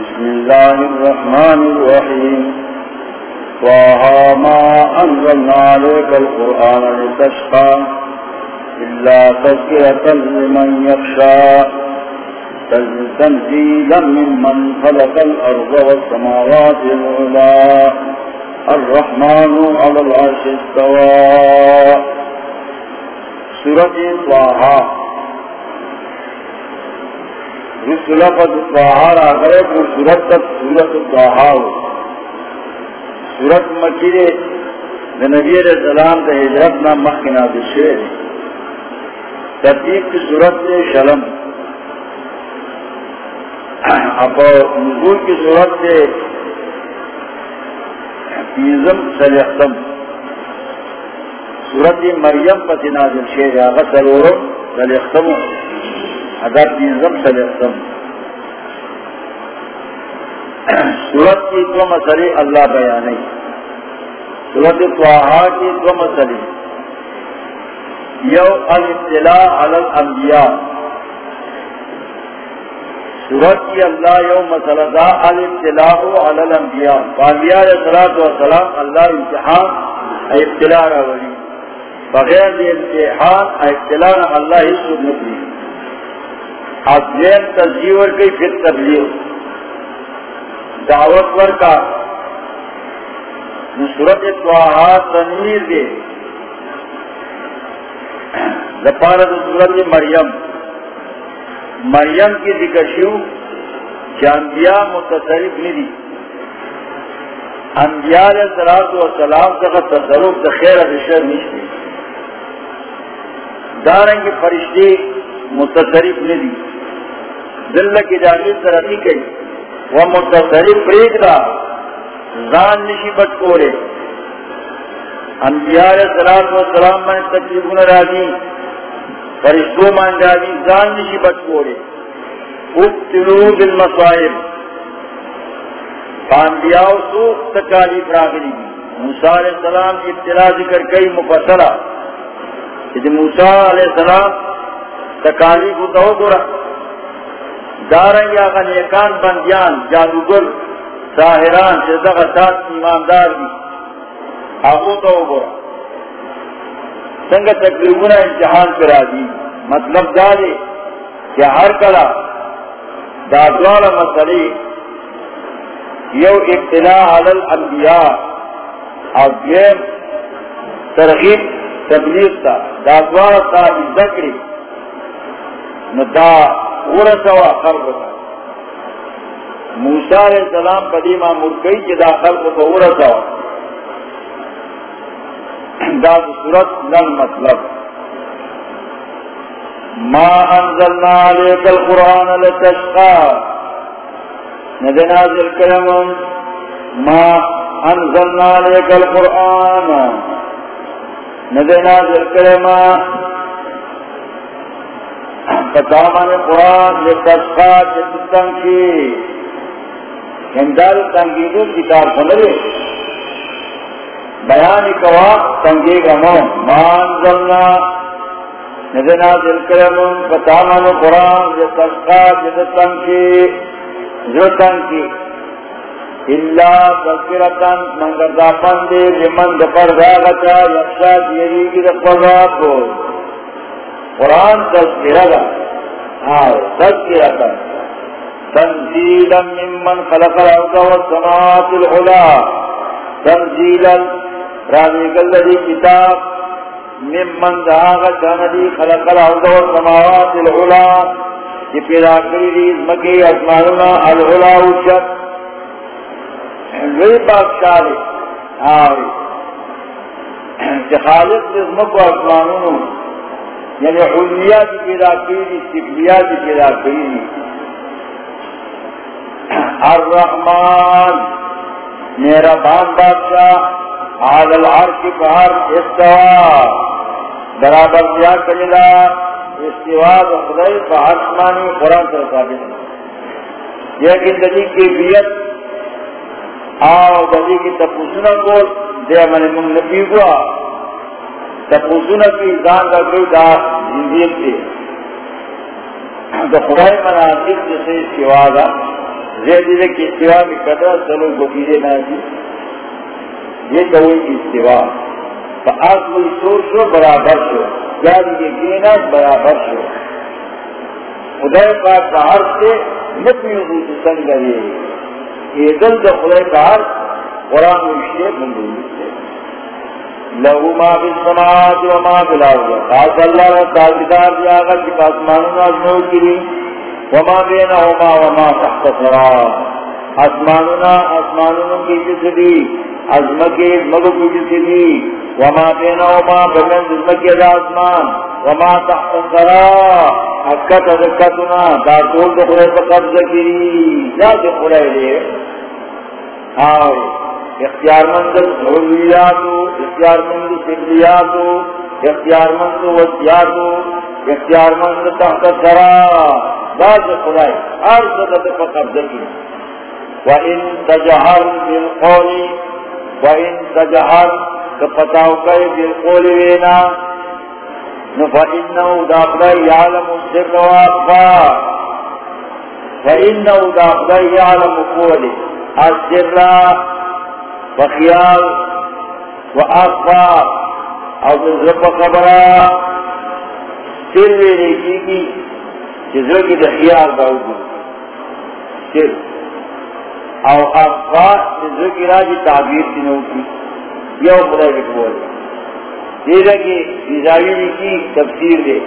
بسم الله الرحمن الرحيم. وها ما أنزلنا عليك القرآن لتشقى إلا تذكرة لمن يخشى. تنزيلا ممن خلق الأرض والسماوات العلا الرحمن على العرش استوى. سورة طه رسول لفظ طه آخر کو سورت تک سورت طه سورت مکی نبی علیہ السلام دے ہجرت نام مخنا دشے ترتیب کی صورت سے شلم۔ اب نزول کی صورت سے پیزم سلیختم۔ صورت مریم پتی نازل شیر آغا سلورم سلیختم۔ حضرت اگر پیزم سلیختم صورت کی دو مسئلے اللہ بیانی صورت توحا کی دو مسئلے۔ یو الابتلاء علی الانبیاء۔ سورت کی اللہ یو مسئلہ دا الابتلاء علی الانبیاء۔ فانبیاء علیہ السلام اللہ امتحان ابتلاء رولی بغیر دی امتحان ابتلاء اللہ ہی سب نکلی ازین تذیور کی پھر تبلیغ دعوت ور کا صورت توحا تنویر دے. لپارت صورت مریم. مریم کی ذکر شیو جانبیا متصرف ندی انبیاء علیہ السلام و سلام کا تصرف دا خیر اشر نشتی دارنگ فرشتے متصرف ندی دل کی جانب ترقی کئی وہ متصرف ریک دا زان نشی بٹ کورے۔ انبیاء علیہ السلام و سلام میں تکلیفون راضی۔ فرشتوں مان راضی، زان نشی بچ پورے ابتلو بالمصائب۔ فانبیاء سو تکالیف راغلی موسیٰ علیہ السلام کی ابتلا ذکر کئی مفصلہ۔ کہ موسیٰ علیہ السلام تکالیف ہوتا ہو گورا دارنگی آقا نیکان بندیان، جادوگر ساہران شدق ساتھ ایماندار بھی آگو تو گورا سنگ تقریبنا امتحان کرا دی. مطلب دارے کہ ہر کلا دادوار مسئلے یو ابتلاء علی الانبیاء اور دیم ترغیب، تبلیغ تا. دادوار تا ذکری ندا ورسوا خلق تا موسیٰ علیہ السلام قدیمہ مرکئی جدا خلق تا ورسوا داد صورت نن مطلب. ما انزلنا عليك القرآن لتشقى ندنازل كلام ما انزلنا عليك القرآن. ندنازل كلام فتامان قرآن لتشقى جتتنكي اندال تنگیدو کتاب سنرے بیان کوا تنگی گمو مان ظلنا ندنا دل کرمون فتامان قرآن جو تسقا جد تنکی جو تنکی اللہ تذکرتن منگر دا پندی لمن دپر داغتا یقشا دیری کی دپر داپو قرآن تذکرہ دا۔ ہاں، آئے تذکرتن تنزیلا ممن خلق الارض والسماوات العلا۔ تنزیلا راضی کلدی کتاب۔ ممن داغ جاندی خلق الارض والسماوات العلا۔ یہ پیدا کری دی مکی اسمانونا العلا وشت وی بادشاہ دی۔ ہاں۔ آوری کہ خالق نظمک و اسمانونو۔ یعنی علمیات پیدا کری دی سفلیات پیدا کری الرحمن، میرا بان بادشاہ آل العرش بہر استوا، برابر دیا کلیلا استوا خدای بہاسمانی قرآن پر ثابت یہ کہ دلی کی بیت، آو دلی کی تپوسنا کو دے من من نبی ہوا۔ تپوسنا کی دان کا کوئی دا زندگی تھی نو تو خدای مناسب جسے سوا دا زیدی کی سوا میں کٹا چلو گفیدے نازی یہ کوئی استوا. تو آج کوئی سور شو، برابر شو. یعنی یہ گینا برابر شو. خدای کا ہر سے نپی حضور سنگ یہ دل تو خدای کا ہر قرآن و اشتے بندی لہو ما فی السماوات و ما فی الارض. خاص اللہ و تاجدار دیا گا کہ آسمانوں نو کری وما بینہما وما تحت سرا آسمانوں آسمانوں کی جس جسدی عظمکی عظمکو کی جسدی وما بینہما، بمن عظمکی دا آسمان. وما تحت سرا حقت حقتنا. دا طول دخلے تقبض کری دا دخلے لے آئے اختیار مند حلیاتو اختیار مند سبلیاتو اختیار مند وسیاتو اختیار مند تحت سرا باز خدای ہر صدت پا قبضہ کی وَإِن تَجَحَرْ بِالْقَوْلِ، وَإِن تَجَحَرْ کپتاو کئی بالقول وینا فَإِنَّهُ دَاخْلَ يَعْلَمُ السِّرَّ وَأَخْفَى فَإِنَّهُ دَاخْلَ يَعْلَمُ قَوْلِ السِّرَّ بخیال و آفا او دزرب خبرا سر ویلے کی کی جزر کی دخیال باو گو سر او آفا جزر کی راجی تعبیر تنو کی یو خدای بکبول دیدہ کی بیزاوی کی تفسیر دے.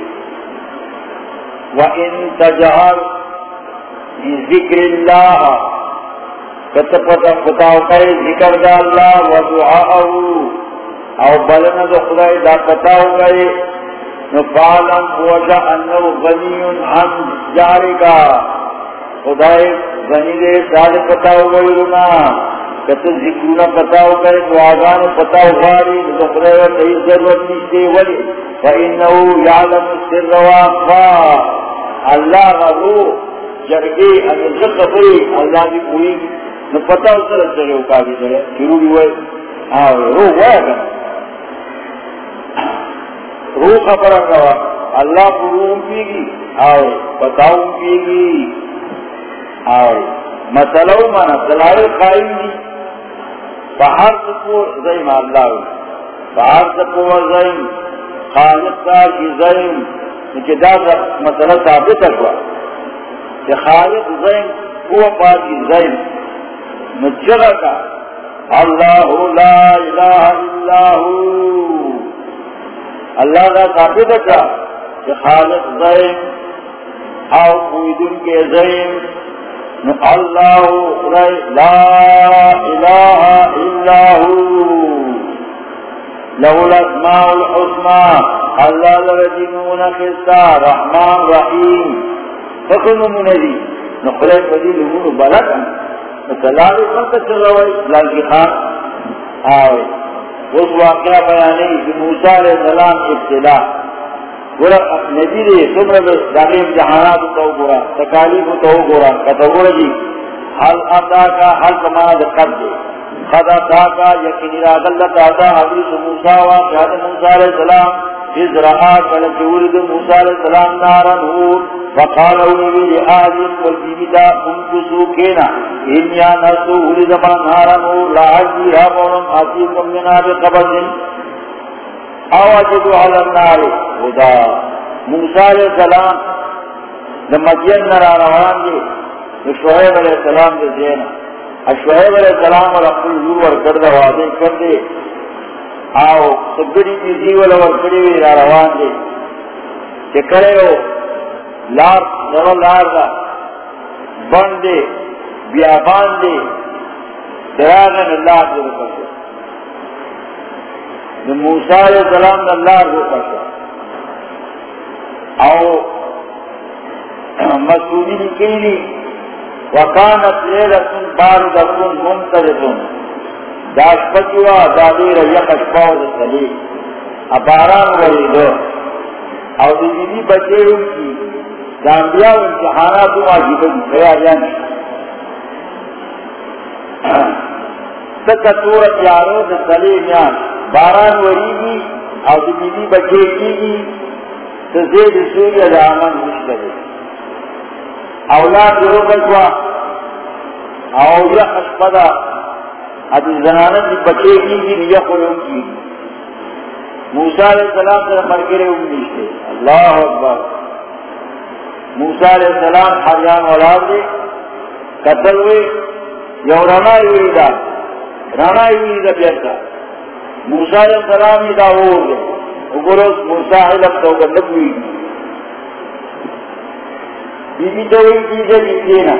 وَإِن تَجَعَرْ بِذِكْرِ اللَّهَ پتاو کرے ذکر دا اللہ و دعاہو او بلن دا خدای دا پتاو کرے نفعلم وجہ انہو غنیون عن جارکا خدای غنی دے سال پتاو کرے لنا کت ذکرنا پتاو کرے دعاگان پتاو کرے دا خدای و تہی ضرورت نیشتے ولی. فإنہو یعلم السر و اخفا اللہ غلو جرگی اگر ذکر اللہ بھی کوئی نو پتا چلے کا شروع رو رو خبر اللہ کو پی گی آئے بتاؤں پی گی مسئلہ مانا دلائل قائم دی باہر سکو زیم اللہ باہر سکو زیم. خالق تا کی زیم. کہ دا مسئلہ ثابت ہوا کہ خالق زیم وہ پاکی زیم. مجرہ کا۔ اللہ لا الہ الا ہو۔ اللہ کا ثابت کا کہ خالق زیم او قویدن کے زیم اللہ لا الہ الا ہو۔ لہو الاسماء الحسنى اللہ لرجنون خستا رحمان رحیم۔ فکنو منزی جی۔ نخلے فدی جی لہون بلکن دلال خلق چلوئی لالکی خان آوئی اس واقعہ بیانی کہ موسیٰ علیہ السلام ابتلا گورا نبی دے سمر داخل امتحانات تو گورا، تکالیف تو گورا کتا جی۔ حل اتا کا، حل کمانا دقت دے۔ قد اتا کا، یقینی راگ اللہ تعالی حدیث موسیٰ واقعات موسیٰ علیہ السلام اذ رہا کلک ورد موسیٰ علیہ السلام نارا نور وقالوا لي لآل والبيبدا انكسوا كينا إن يا نسو ولد من هارمو لعجي هبون أتيكم منا بقبض أوجد على النار. هدى موسى عليه السلام لما جين نرى روان دي شعيب عليه السلام دي زينا شعيب عليه السلام ورقل يور ورکرد وعدے کردے آو سبگری کی زیول ورکڑی وی را روان دے کہ کرے ہو لار نرو لار دا بندے بیابان دے دراغن اللہ دے رکھا شو موسیٰ علیہ السلام دا اللہ رکھا شو او مسئولی لکیلی وکانت لیلتن باردتن منتظتن داشپتیوا دادیر یقشپاو دا سلی اباران وریدو او دیدی بچے کی. دانبیاء و خیالیان پیارو دا باران وریگی او دا بیدی بچے کیگی تزید سوری دا آمن مشکلی اولاد روکوا او یا اشپدا ادی زنانت دی بچے کی کی نیا قلوم کی۔ موسیٰ علیہ السلام سے مرگرے امیشتے اللہ اکبر۔ موسیٰ علیہ السلام حریان اولاد دے قتل ہوئے۔ یو رانا ہوئی دا رانا ہوئی دا بیرتا موسیٰ علیہ السلام ہی دا ہو گئے اگروس موسیٰ علم تو گندک ہوئی۔ بی بی تو ہوئی چیزیں جیتینا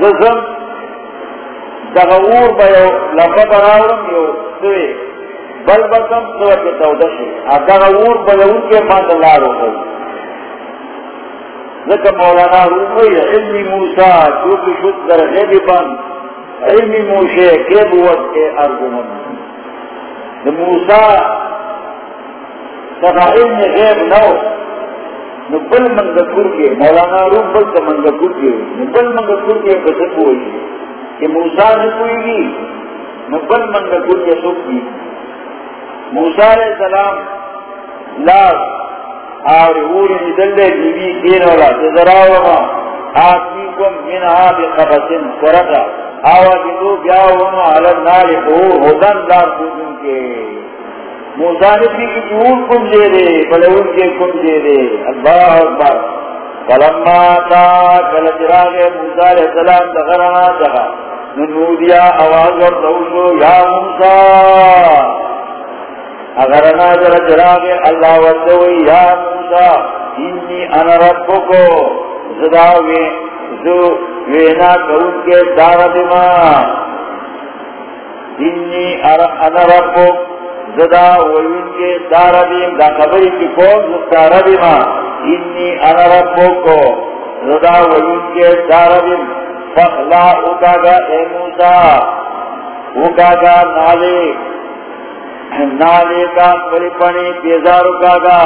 ززم دغور بیو لفظ راورم یو سوئے بل بکم سوئے کے تودشی دغور بیو کے مات اللہ رو گئی ذکر مولانا روموی علمی موسیٰ چوکی شد در غیبی بند. علمی موشے کے بوت کے ارگمن موسیٰ سنا علم غیب نو نبل منگکور کے مولانا روم بل کا منگکور کے نبل منگکور کے بسک ہوئی کہ موسیٰ نے کوئی گی نبل منگکور کے سکھ کی موسیٰ علیہ السلام لاس اور اوری ندلے بیوی کین والا تذراوما آتیکم من آب قبسن سرکا آوا جدو بیاوما علی النار خور حدن دار کن کے۔ موسانفی کی چون کم دے دے بلے ان کے کم دے دے۔ اللہ اکبر۔ کلما تا کل چراغ موسیٰ علیہ السلام دغرنا جگہ ننودیا آواز اور دوشو یا موسیٰ! اگرنا جل چراغ اللہ وردوئی یا موسیٰ! انی انا ربو کو زداوے زو وینا کون کے دار دما انی انا ربو زدا وین کے دارا بیم دا خبری کی کون دارا بیما انی انا ربو کو زدا وین کے دارا بیم فخلا اکاگا اے موسیٰ اکاگا نالے نالے کا کلی پنی پیزار اکاگا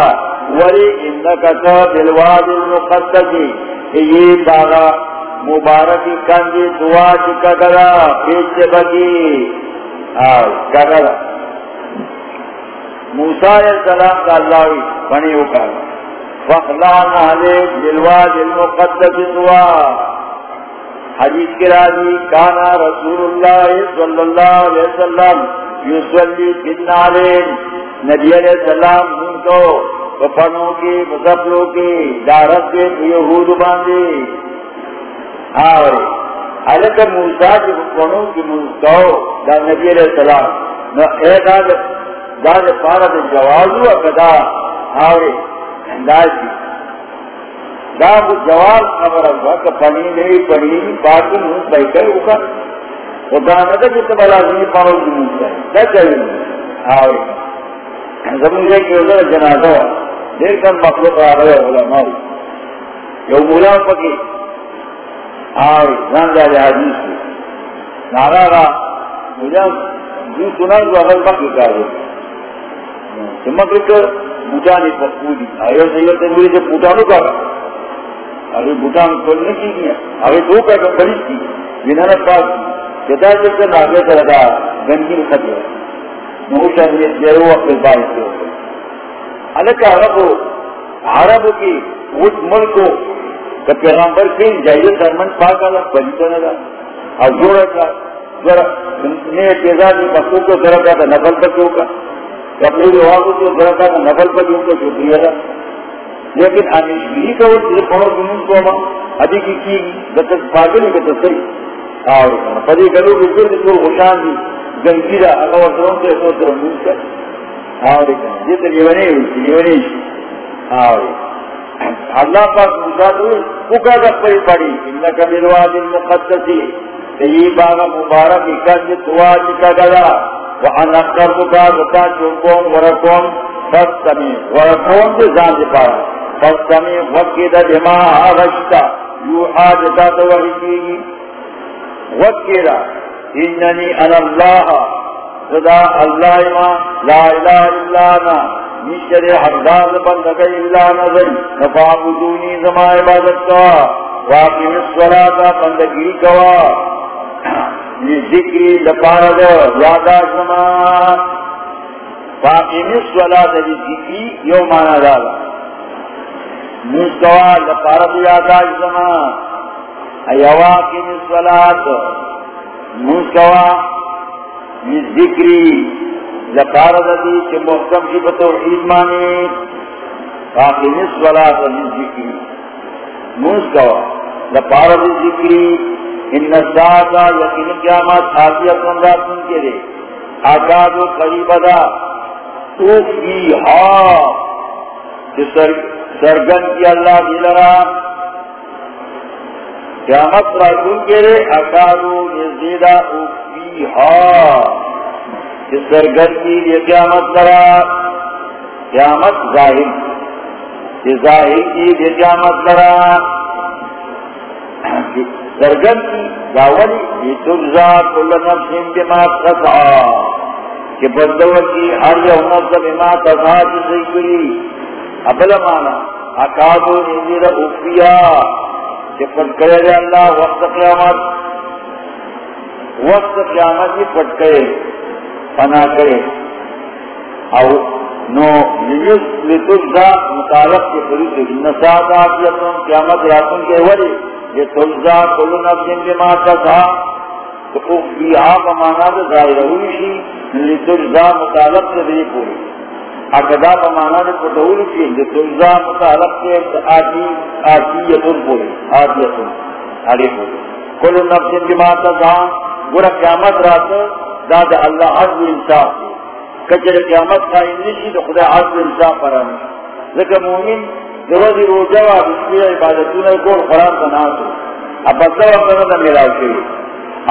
ولی اندکا تو دلواد المقدسی یہ باغا مبارکی کندی دعا چکا گرا پیچھے بگی۔ آئی موسیٰ علیہ السلام کا اللہ بنی ہوگا فخلان علیہ دلواد المقدس دعا۔ حدیث کے راضی، کانا رسول اللہ صلی اللہ علیہ وسلم یوسلی بن علیہ نبی علیہ السلام ان کو وفنوں کی مزفلوں کی دارت کے یہود باندھی آئے حالت موسیٰ کی وفنوں کی مزکو دا نبی علیہ السلام۔ نو ایک آدھر دار پارا دے جوازو اکدا آوے، انداز دی دا کو خبر ہوا کہ پنی پنی نہیں ہوں بیٹھے ہوگا خدا نہ کہ بلا نہیں پاؤ دوں گا چاہیے زمین جنازہ دیر مخلوق آ رہے علماء۔ یو مولا پکی جان جا حدیث کی۔ نارا را، مجھے جو سنا جو اگر کر بوٹانی آئے سے بوٹانو ابھی بوٹان کھولنے کی گیا ابھی دو کا بڑی تھی۔ جنہوں نے پاس کی جدا جب سے ناگے سے لگا گنگی خط ہے نوشا نے جیرو اپنے باعث سے ہو الگ عرب عرب کی اس ملک کو کہ پیغمبر کے جائیے سرمن پاک آگا بلی تو نگا اور جوڑا کا، ذرا نے تیزار نے کو ذرا کا نقل پر کیوں کا۔ اپنے لوگوں کو ذرا کا نقل پر کیوں کو شکریہ لیکن انشگری کا وہ چیز پڑھو جنون کو ہم ادھی کی کی بس پاگل ہی بتا اور پدی گلو کی پھر تو خوشان دی گنگیرا اگر وطروں سے تو ترموز کر اور یہ تو لیونے ہوئی لیونے اور اللہ پاک موسیٰ تو پکا گفری پڑی۔ انہا کا بلواد المقدسی تیئی باغ مبارک اکاج دعا چکا گلا وحن اکتر بکا بتا چوکون ورکون فستمی ورکون دے زان دے پارا۔ فستمی وقید بما آغشتا یوحا جتا توحی کیگی وقید اننی انا اللہ صدا اللہ ما لا الہ الا انا نشتر حقدار بندگی اللہ نظر. نفعبدونی زما عبادت کوا واقیم الصلاة بندگی کوا ذکری لپارد یادا زما واقیم الصلاة ذکری یو مانا دادا مسکوا لپارت یادا زمان ایوا کی مسولات مسکوا ذکری لپارت دی کہ محکم کی بتوحید مانی کافی مسولات ذکری مسکوا لپارت ذکری ان الساعتا یقین قیامت آتیت اندہ سن کے دے آکادو قریب دا اوفی ہاں سرگن کی اللہ کی دلرا قیامت راجون کے لیے اکادو نزیدہ اوفی ہاں سرگن کی لیے قیامت لرا قیامت ظاہر ظاہر کی لیے قیامت لرا سرگن کی داولی یہ تجزا کل نفس بما تسعا کہ بدور کی ہر یو نفس بما تسعا جسے کری۔ ابلا مانا اکادو نزیر اوفیا کہ پٹ کرے دے اللہ، وقت قیامت وقت قیامت ہی پٹ کرے پنا کرے۔ او نو لیس لتجزا مطالب کے پرید نساد آفیتون قیامت راتون کے وری یہ تلزا کل نفس بما تسا تو اخفیہا بمانا دے ظاہر ہوئی شی لتلزا مطالب سے بھی پوری۔ اکدا بمانا دے پتہولی شی لتلزا مطالب سے آتی آتیتن پوری آتیتن آلی پوری کل نفس بما تسا گورا قیامت رات داد اللہ عز انصاف دے کچر قیامت قائم نشی تو خدا عز انصاف پرانی لیکن مومن روزی روجوا بسمی عبادتون کول قرآن تناسو اب بسر وقتنا ملاو شوی۔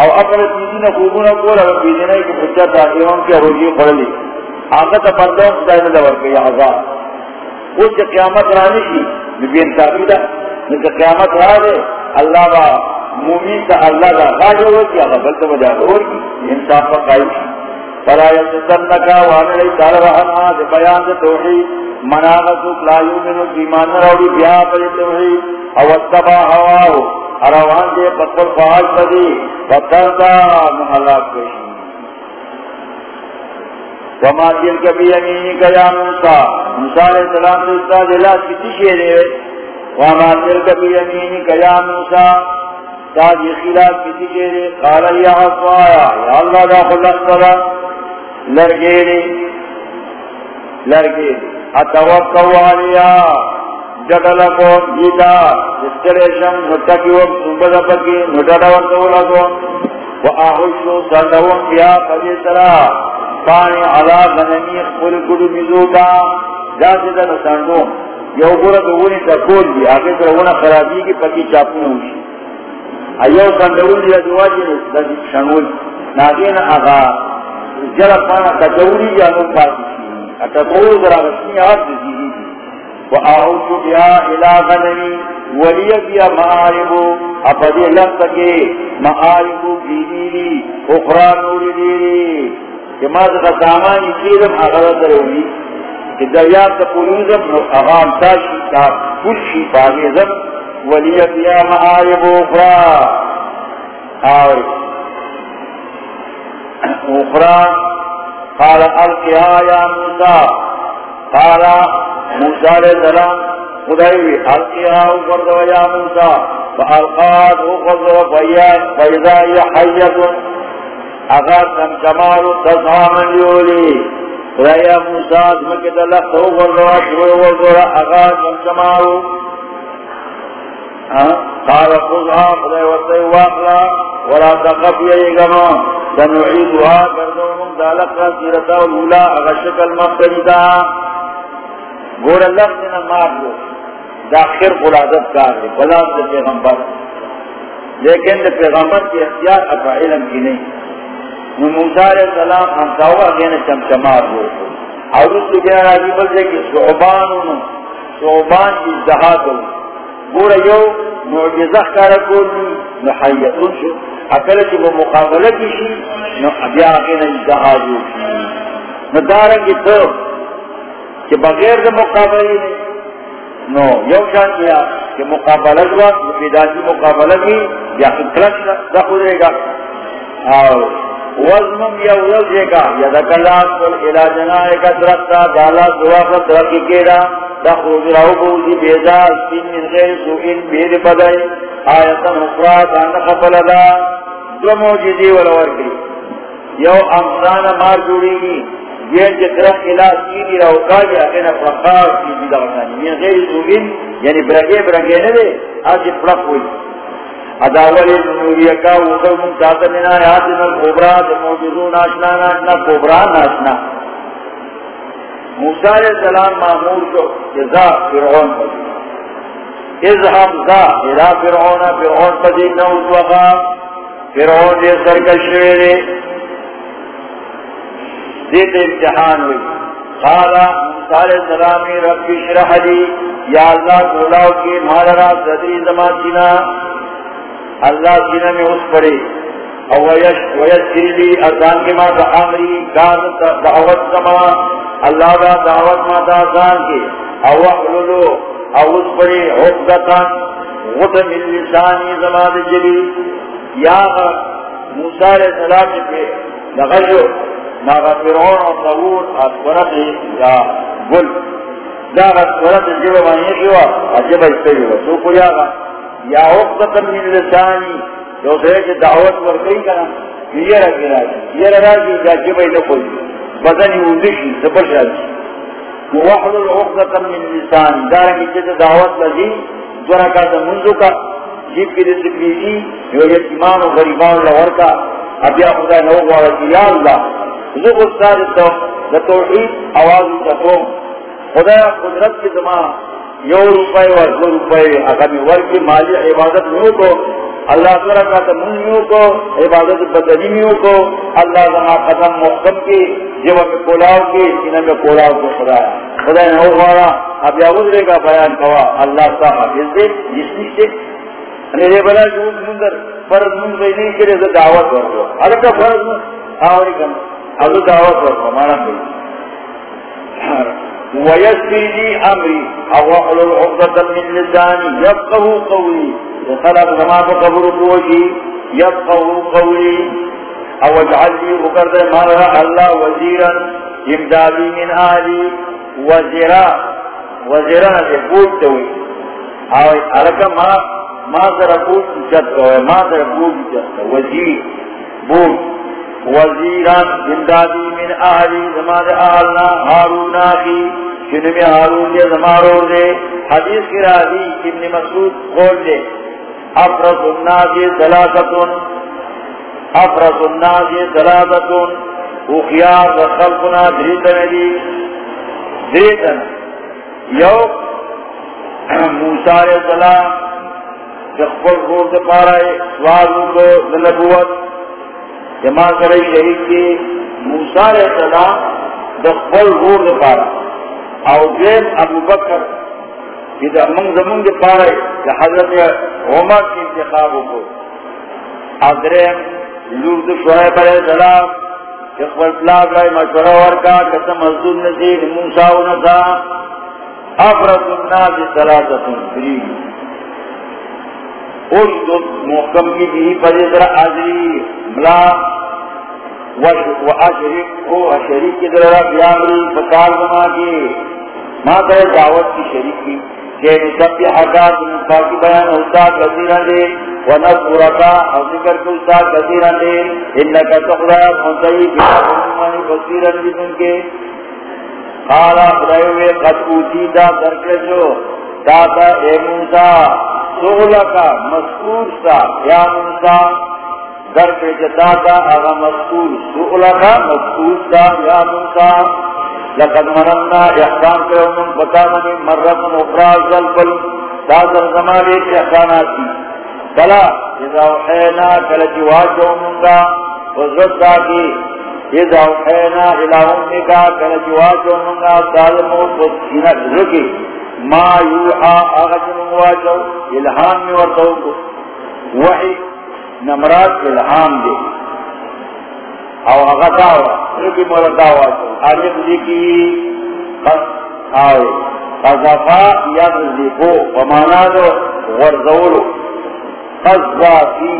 او اپنے تیزین خوبون کول او بیدین ای که پچا تاقیون کی روجی قرلی آقا تا بندون سدائن دور کئی عذاب اس کے قیامت رانی شی نبی انتابی دا نکہ قیامت را دے اللہ با مومین تا اللہ دا خاج ہوگا کی آقا بلتا بجا دور کی انصاف کا قائم شی فلا یتسنکا وانا لی تعالی رحمہ دے بیان دے توحید۔ مناغسوک لا یومنو ایمان روڑی بیا پر توحید۔ او اتبا ہواو اروان دے پتر فاج بدی پتر دا محلاک کشی۔ وما تل کبھی امینی کیا موسیٰ موسیٰ علیہ السلام سے اس طرح دلات کسی شیرے وما تل کبھی امینی کیا تاج خلاف کسی شیرے قال یا حفایا یا اللہ دا خلق صدا لرگے لرگے اتوقع علیا جدل کو جیتا. اسکریشن متکیوم سنبت پکی. نٹڑون دولا کو. و آخشو بیا پدی سرا. پانی علا غنمی خپل گڑو میزوتا جاسی دا سندون یو گورا دونی تکول دی، آگے در اونا خرابی کی پکی چاپون ہوشی ایو سندون دی دواجی دا جی شنول ناگین آغا، جرا پانا تکولی جانون پاتی اتقول ذرا رسمی آت زیدی دی وآعوشو بیا الى غنمی، ولی بیا معاربو. اپدی لنتکے معاربو بیدیری اخرى نوری دیری. کہ ما ذکر سامانی کیرم اغرد روی کہ دریاب تا پولوزم نو اغام تاشی تا پلشی پاگیزم ولی بیا معاربو اخرى آوری اخرى قال القها يا موسى قال موسى علیہ السلام، خدای القها وقرد يا موسى فالقات وقرد فإذا هي حية اغاد من كمال تسعى من يولي خدای يا موسى اسمك دلخت وقرد وقرد اغاد من كمال قال خذها خدای وطي واقلا ولا تقف يا سنعيدها کردون دالقا سیرتا اولا اغا شکل مفتریتا گور اللہ دینا مار لو دا خیر قلادت کار دی بلاد پیغمبر. لیکن پیغمبر کی اختیار اپا علم کی نہیں۔ نو موسیٰ علیہ السلام ہم کہوا گینا چمچمار لو اور اس کو گیا راجی بلدے کہ صعبان انو صعبان کی ازدہاد ہو گورا یو معجزہ کارکول نو حیتون شو اکل چی وہ مقابلہ کی شی نو بیا آگے نا جہاز ہو نو دارنگی تو کہ بغیر دا مقابلی نو یو شان کیا کہ مقابلہ دوا مقیداتی مقابلہ کی، یا کلچ دا خودرے گا اور وزمم یا وزے کا یا دکلات کل الہ جنائے کا درختا دالا دعا کا درخی کیڑا دخوز راو بوزی بیدا سین من غیر سوئن بید بدائی آیتا نقرا دان خفل دا دو موجزی ولور کی یو امسان مار جوڑی گی یہ جترخ الہ سینی راو کا جا اکینا فقار کی بیدا غنانی من غیر سوئن یعنی برگے برگے ندے آج فرق ہوئی اداول نوریہ کا وقل من ذات من آیات من القبرا موجودون آشنا ناشنا قبرا ناشنا موسیٰ علیہ السلام معمول کو جزا فرعون پدی اذهب ذا الى فرعون فرعون پدی جی نوز وقا فرعون دے سرکش شویرے دیت امتحان ہوئی۔ قالا موسیٰ علیہ السلام ربی شرح لی۔ یا اللہ کولاو کی مالرا صدری زمان سینا۔ اللہ سینہ میں اس پڑے۔ ویسری ارزان کے ماں دعوت سما اللہ دا دعوت ماں دا ارزان کے پڑے غتم اللسانی زمان جلی یا موسیٰ علیہ السلام کے لغجو ناغا فرعون یا گل۔ جب عجب تو کو یا عقدت من لسانی جو سے کہ دعوت ورکی کنا یہ رکھی راجی یہ راجی جا جبئی نکل بدنی اوزشی سپر شادی وحلل عقدت من لسانی دارنگی چیز دعوت لگی دورا دا منزو کا، جیب کی دسکلیسی جو یتیمان و غریبان لور کا۔ اب یا خدا نو غارتی یا اللہ، زو استاد تو لتوحید آواز تکو خدا قدرت کی زمان یو روپے اور دو روپے، اگر ور کی مالی عبادت نہیں کو، اللہ تعالیٰ کا تمنیوں کو، عبادت بدنیوں کو، اللہ تعالیٰ قدم محکم کی جو میں کولاؤ کی جنہیں میں کولاؤ کو خدا ہے۔ خدا نے ہو ہمارا اب یا گزرے کا بیان کہا اللہ کا حافظ دے جس سے میرے یعنی بلا جو مندر فرض مند نہیں کرے تو دعوت کر دو ارے کا فرض اور ہاں، اب دعوت کر ہمارا ويسري امري او احلل عقدة من لساني. يفقه قولي. وخلق زمان قبر قوشي يفقه قولي. او اجعل لي بكرد مالها الله وزيرا. امدادي من آلي وزيرا وزيرا يقول توي. او ارکا ما ما سر بوت جد کوئے ما سر بوت جد وزیر بوت. وزیران زندادی من اہلی زمان اہلنا حارونا کی جن میں حارون دے زمارو دے۔ حدیث کی راضی ابن مسعود قول دے افرس الناس ثلاثتن افرس الناس ثلاثتن اخیار و خلقنا دریتن دی۔ دریتن، یو موسیٰ علیہ السلام جخبر خورد پارائے سوازوں کو نبوت جمع کرے شریف کی موسیٰ علیہ السلام جخبر خورد پارائے او دین ابو بکر کہ من زمون دے پارے کہ حضرت عمر کی انتخاب کو ادریم لورد شعیب علیہ السلام کہ خپل پلاگ رائے مشورہ ورکا کہ مزدور نزید موسیٰ و نزا افرد الناس ثلاثتن فری اس دو محکم کی بھی پر ادھر آجری ملا و کو اشریف کی در بیامری فکار بنا کی ماں کرے دعوت کی شریک کی کہ سب حقات باقی بیان استاد کثیرا دے و اور ذکر کے استاد کثیرا دے انکا تخدا منتعی کی جن کے قد اوتیتا درکے جو. داتا اے موسیٰ سا. یا موسیٰ در پہ درکے جتاتا اغا مذکور سولکا مذکور سا یا موسیٰ لقد مرمنا، احسان کرو من بتا منی بتامنی مرت مفراز ذلقل دازر زمانے کے احساناتی بلا، اذا وحینا کلچی واجو منگا وزرد داکی اذا وحینا الہ امکا کلچی واجو منگا ظالمون وزینا رکی۔ ما یوحا آغجن واجو الہام میں ورطو وحی نمرات الہام دے۔ او هغه داوا رکی مولا داوا آلیت ذکی قد آوے قذفا یاد ومانا دو غرزولو قذفا فی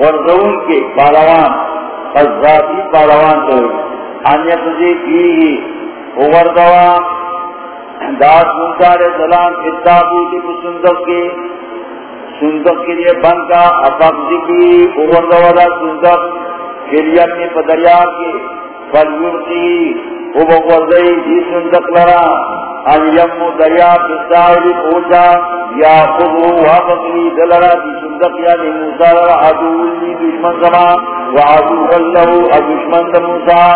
غرزون کے بالوان قذافی پاروان تو انیت جی کی اوردوا داس موسیٰ علیہ السلام کتابو کی سندق کے لیے بند کا افاقی کی اوردوا دا سندق پھر اپنی پدریا کی فلیورتی او بغوردئی جی سندق لرا ان دریا یا دلرا سندق یا دشمن اللہ دشمن دا موسیٰ۔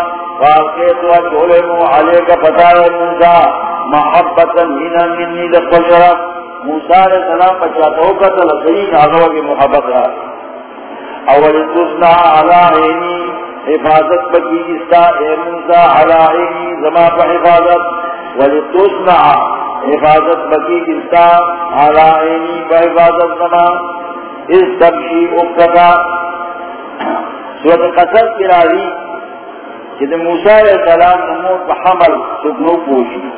منی شرف۔ موسیٰ علیہ السلام پچاتا ہو کتا لسین آغوا کی محبت را. اول تسنا علا عینی حفاظت بکی استا اے موسیٰ علا عینی زما پا حفاظت. ولی تسنا حفاظت بکی استا علا عینی پا حفاظت زما. اس تبشی اکتا سورت قصر کی راوی کہ موسیٰ علیہ السلام نمو حمل سکنو پوشی.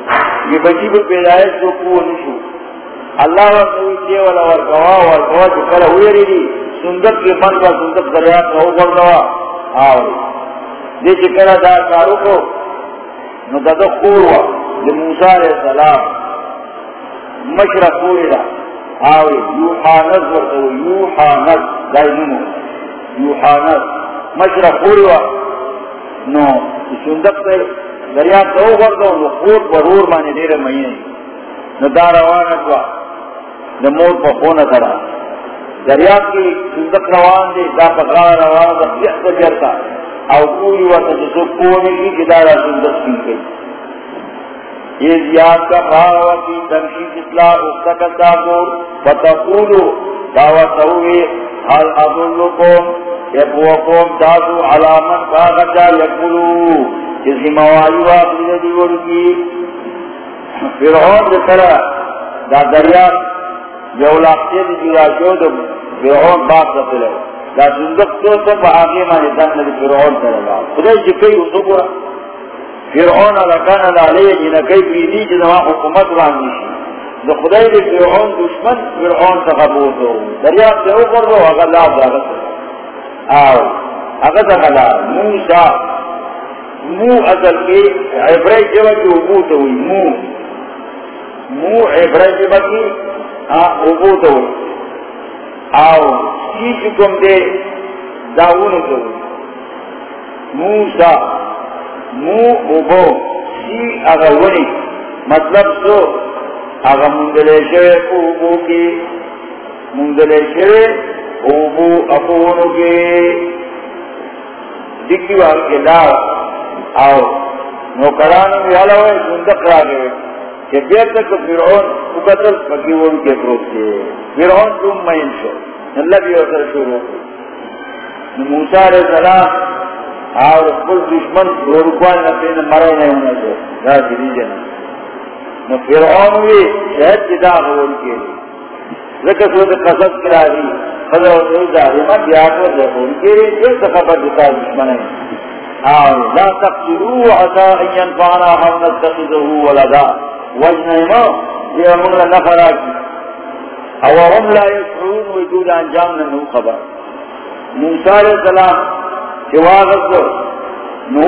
یہ بچی کو پیدایش سکو نشو. اللہ وقتی چے والا ورکوا ورکوا چکر ہوئی رہی سندت کے من کا سندت دریات ہو گردوا آوری دے چکر دا کارو کو، نو دا دا خور وا موسیٰ علیہ السلام مشرق خوری دا آوری یوحانت ورکو یوحانت دائی نمو یوحانت مشرق خوری وا نو سندق تے دریا تو ورگو نو خود برور مانی دیر مہینے نو دا روان اکوا نو پا خونا کرا دریا کی سندق روان دے دا پکا روان دا پیخ بیخت جرتا او کوئی وقت جسو کونے کی جدارا سندق کی کئی یہ زیاد کا خواہ خواہوتی تنشید اصلاح اختکت داکور فتقولو دعوت ہوئے حال اضلکم یقوکم تاسو علامن کاغتا یقلو کسی موالی واقعی دیور کی فرعون دکھلا دا دریا جو لاقتی دی جدا شو دا فرعون باق دکھلا دا سندق تو تو پا آگے مانی دن دی فرعون تلگا خدای جی کئی اسو پورا فرعون لکان علی جنکی بیدی جنوان حکومت رانیشی دا خدای دی فرعون دشمن فرعون تقبوتو دریا سے اوپر دو، اگر لاب داغت آو، اگر تقلا موسیٰ مو اصل کے عبرائی جبا کی عبوت ہوئی، مو. مو عبرائی جبا کی آو چکم دے داون مو سی مطلب سو اغا مندلے شوے عبو کی مندلے شوے عبو اقونو کے دکی وار کے لاؤ آو نوکرانو یالا ہوئے سندق را گئے کہ بیر تک فرعون اکتل فکیون کے پروت کے فرعون تم مہین شو اللہ بھی وصل شروع. کی موسیٰ علیہ السلام آو کل دشمن دورکوان نفین مرے نہیں ہونے سے را جدی جنا نو فرعون ہوئی شہد جدا غور کے. لیے لکہ سوچ قصد کرا دی خضر و سوچ داریمان بیاکو دخول کے لیے جس خبر جتا دشمن ہے. اور لا تقتلوا عسى ان ينفعنا او نتخذه ولدا وجنهما يامر او هم لا وجود انجام خبر. موسى عليه السلام نو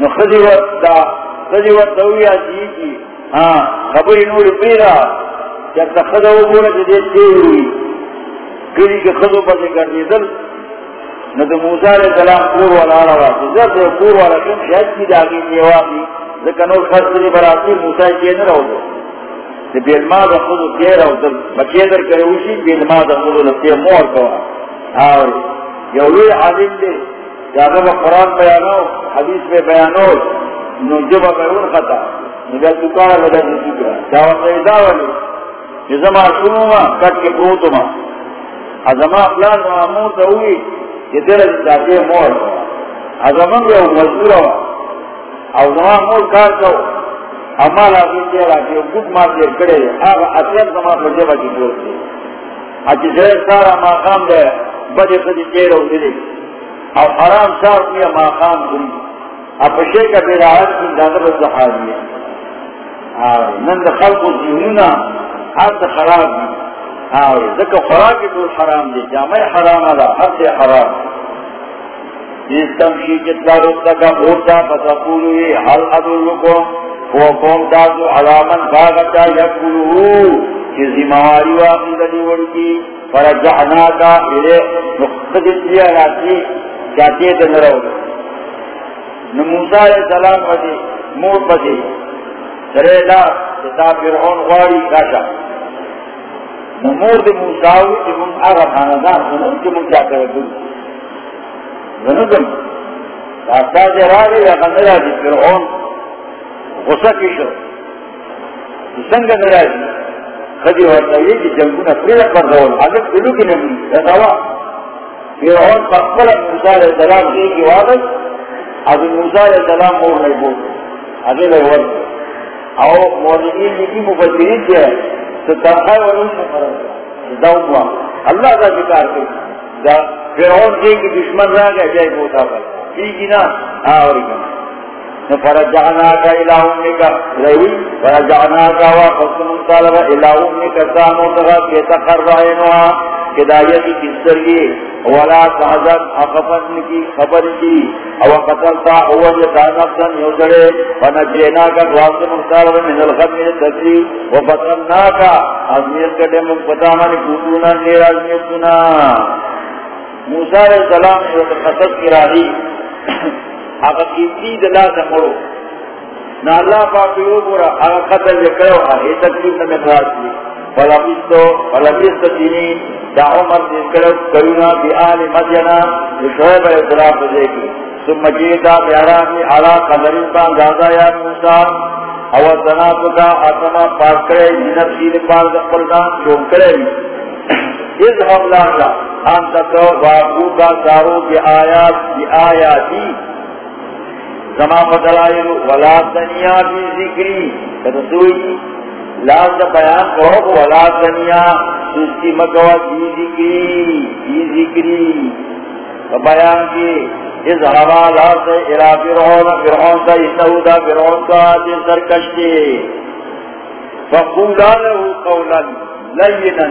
نو خضیوت دا خضیوت جی کی ہاں خبری نور پیرا جب تخضو بورا تیر ہوئی کلی کے خضو پر ذکر دیدل نو د موسی علیہ السلام کور والا راځي والا کوم شاید کی داږي ځکه نو خاصه براتي موسی یې نه راوړو د بیلما د خود کې راو د بچی در کړو شي بیلما د خود له ته مور کو او یو لوی عالم دی. داغه قرآن بیانو حدیث به بیانو نو جبا بیون خطا نو دا دکان ولا د ذکر دا وځي دا ولي زما شوما کټ کې پروتو ما ازما پلان مامور ته وی کہ دل جاتے مور کوا ازمان یو مزدور ہوا او زمان مور کار کو اما لاغی تیرا کہ گوٹ مار دیر کڑے آگا اصلیت زمان مجھبا کی بول دے اچھی زیر سارا ماقام دے بڑے خدی تیرا ہو دے او حرام صاحب کیا ماقام دلی اب شے کا بیراحت کی دادر الزحادی ہے نند خلق و زیونونا حد خراب دی آوری ذکر خوراکی تو حرام دی. جامع حرام دا حد حرام. جس تمشی جتنا رکتا کا ہوتا فتقولوی حل ادلکم وہ قوم تاسو علامن باغتا یکولو چیزی مواری واقعی دلی ورکی۔ فرجعنا کا الے مقصدت لیا راتی چاہتے دنرو نموسیٰ علیہ السلام پتی، مور پتی۔ سرے دا کتاب فرعون غواری کاشا نمور دی موسیٰوی چی من آغا خاندان سنو، چی من کیا کرے دو زنگم راستا سے راگی یا خندرہ دی فرعون غصہ کی شو سنگ نراجی خدی ورطوی کی جنگونا پریل پر دول حضرت دلو کی نمی رسوا فرعون فقبل موسیٰ علیہ السلام کی کی واقع از موسیٰ علیہ السلام مور نہیں بول حضرت ورد. او موردین کی مفسرین کیا ہے تو تنخواہ ورون سے فرد داؤں اللہ کا ذکار کی فرعون کے کی دشمن رہا گیا جائے بوتا پر ٹھیک ہی نا، آوری کنا فرجعنا کا الہ امکا، رہی۔ فرجعنا کا واقص منطالبا الہ امکا سامو تغا کیتا قربائنوا ہدایت کی کسرگی ولا تحضر اقفن کی خبر کی۔ او قتلتا اول یتا نفسا یوزرے فنجینا کا واقص منطالبا من الغد من التسری وبطننا کا ازمیت کٹے مقبتا من کتونا نیر ازمیتنا موسیٰ علیہ السلام نے قصد کی راہی اگر کیتی دلا سمڑو نا اللہ پاکیو بورا اگر قتل لکھو آئے تکلیف نے مقراس لی فلبیستو فلبیست دینین دا عمر دیکھلو کرونا بی آل مدینہ شعب علیہ السلام دے کی ثم جیتا بیارامی علا قدرین بان دادا یا موسیٰ اور زناتو کا آتما پاس کرے جنب سید پاس پردان چون کرے۔ اس حملہ اللہ انت تو باقو کا سارو کی آیات کی آیاتی۔ زمان بدلائل ولا دنیا کی ذکری تدسوئی جی، لاز بیان کرو ولا دنیا سستی مکوہ کی ذکری کی ذکری۔ بیان کی اس ہوا لاز الہ فرعون فرعون کا انہو دا فرعون کا دن سرکشتے فقولا له قولا لینا۔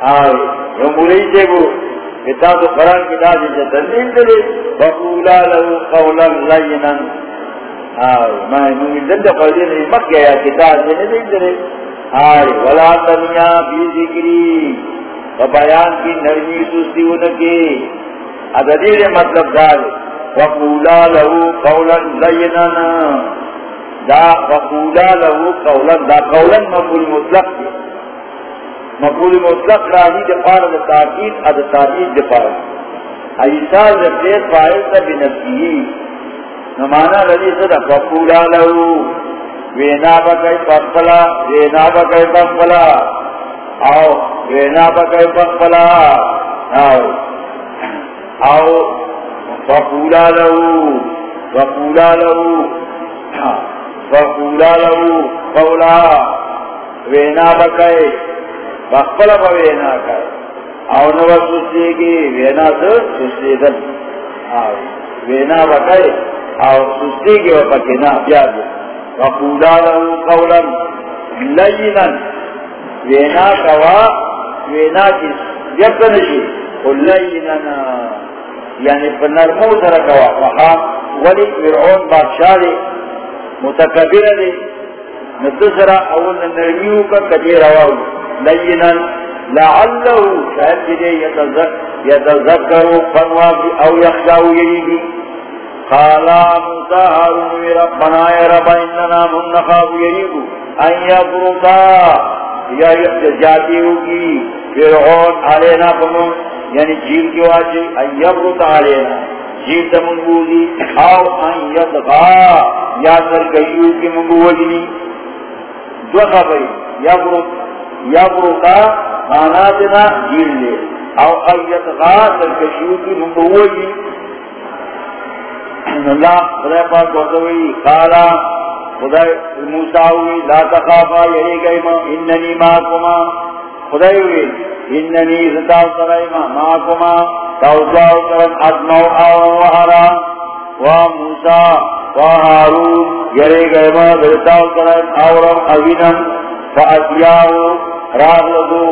آئے یو سے وہ کتاب قرآن کی دادی سے تنظیم دلے فقولا لہو قولا لینا۔ آئے، میں مولی دندہ قولی نے مک گیا کتاب سے نہیں دلے آئے، ولا تنیا بی ذکری۔ و بیان کی نرمی سستی انکی ادھیر مطلب دال فقولا لہو قولا لینا۔ دا فقولا لہو قولا، دا قولا مقبول مطلق دی۔ مقبول مطلق راہی دے پار تاکید اد تاکید دے پار ایسال دے پیر فائل تا بنفسی نمانا رضی صدا فقولا لہو وینا بکای پخپلا وینا بکای پخپلا آو وینا بکای پخپلا آو آو فقولا لہو فقولا لہو فقولا لہو قولا. وینا بکای بخبل بوینا کر او نو سستی کی وینا تو سستی دن وینا بکائے او سستی کی وپکینا پیاد وقولا لہو قولا لینا وینا کوا وینا کی یکنشی قل لینا یعنی پنرمو سر کوا وقا ولی فرعون بادشاہ دی متکبر دی نتسرا اول نرمیو کا کدیر رواؤ لینا لعلہ شاید جدے یتذکرو فنوافی او یخشاو یریگی قالا موسیٰ حارون ربنا یا رب اننا من نخاف یریگو ان یبرتا یا جاتی ہوگی. فرعون علینا فمون یعنی جیل کی واجی. ان یبرتا علینا. جیل تمنگوزی او ان یدغا یا سرکشیو کی منگوزنی دو خبری. یبرتا یبرو کا مانا دینا جیل لے. او ایت غاز الکشیو کی اللہ خدای پاک قالا خدای لا تخافا یہی گئی ما، اننی ماکما. خدای ہوئی اننی ستاو سرائی ما، ماکما. توزاو سرن ادمو وحرا یہی گئی ما فأتیاو راغ لدو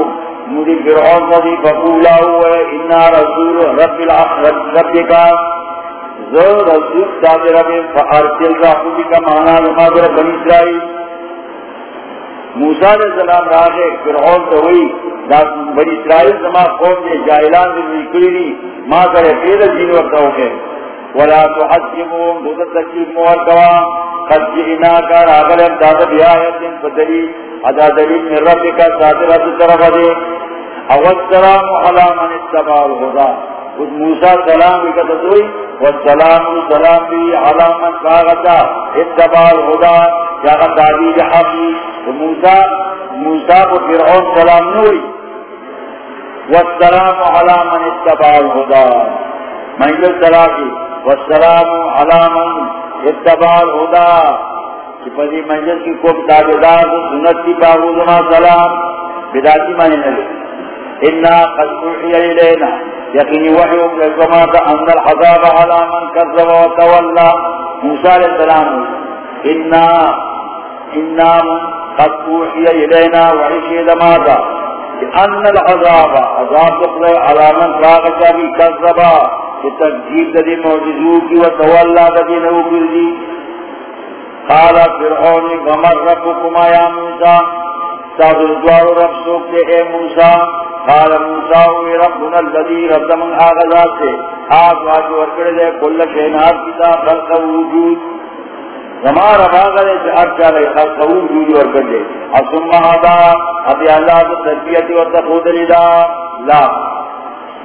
مودی فرعون ندی فقولا ہوئے، انا رسول رب العقل رب کا زو رسول تابع ربی فارسل راہوی کا معنی لما در بنی اسرائیل۔ موسیٰ علیہ السلام راہے فرعون تو ہوئی بنی اسرائیل زما قوم نے جائلان دن نکلی ما کرے پید جین وقتا ہو گئے۔ ولا تحجمون دو تکیب موار کوا قد جئنا کا راغل امداد بیایت فدلی ادا دلیل من رب کا ساتر حد طرف دے اول سلام علا من اتبع الہدا اس موسیٰ سلام بھی کتا والسلام سلام بھی علا من کاغتا اتبع الہدا جاگا تعبیر حقی موسیٰ موسیٰ کو فرعون سلام نوئی والسلام على من اتبع الهدى. من يقول والسلام على من اتبع الهدى. فدی مجلس کی کوم تابدار سنت کی باغوزما سلام. بداتی معنی نلے انا قد اوحی الینا یقینی وحی لکما ان الحضاب على من كذب وتولى موسیٰ علیہ السلام انا انا قد اوحی الینا وحی شید ماتا ان العذاب عذاب تقضي على من راغتا بي كذبا تتجيب دي معجزو کی و وتولى دي نوكر دي قال فرعون ومن ربكما يا موسى ساد الدوار رب سوکتے اے موسى قال موسى وی ربنا الذي رب من آغذات سے آج واجو ورکڑ دے، کل شہنات کتا خلق وجود۔ زمان رباغ دے چھے ارچا لے خلق وجود ورکڑ دے اصم آدھا ابھی اللہ تو تربیتی و تخود لیدا لا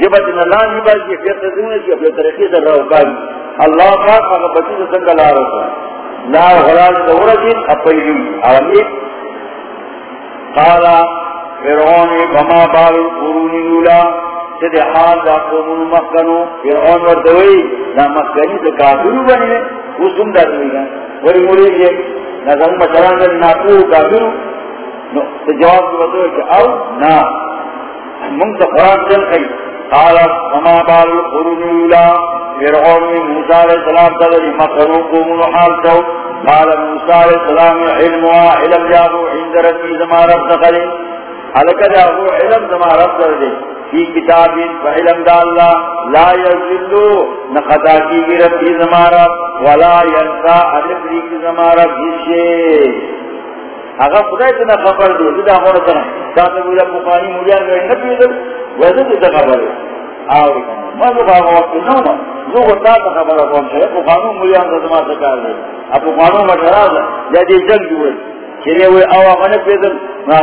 جب اتنا لان ہی باز یہ پھر تدونے کی اپنے طریقے سے رہا اگا اللہ پاک اگر بچے سے سنگا لا رہا لا غلال دورا دین اپوئی نیشی آگے قالا فرعون بما بال القرون الاولى سد حال دا قوم مكنو فرعون وردوي نا مكني دا كافر بني وسم دا دوي وری مولی یہ نظر مشران دا ناکو کافر جواب دو کہ او نا۔ من تا قرآن چل خی قالا بما بال القرون الاولى فرعون موسیٰ علیہ السلام تدری مكنو قوم حال تو قال، موسى عليه السلام علمها علم جابو عند ربي زما رب دخل حلق جابو علم زما رب دخل في كتاب فعلم دا الله لا يزلو نخطا کی ربی زما رب، ولا ينسى علم کی زما رب جشے اگر خدای تنا خبر دے دا ہون تنا کہتے بولا بخاری مولیا گئے نبی دل ویسے تو خبر ہے آوری ما تو باغ وقت نو نو زو غتا تا خبر کون ہے بخاری مولیا تو زما سکار دے اب بخاری مشرا یا دی جنگ ہوئے چلے ہوئے او من پیدل نا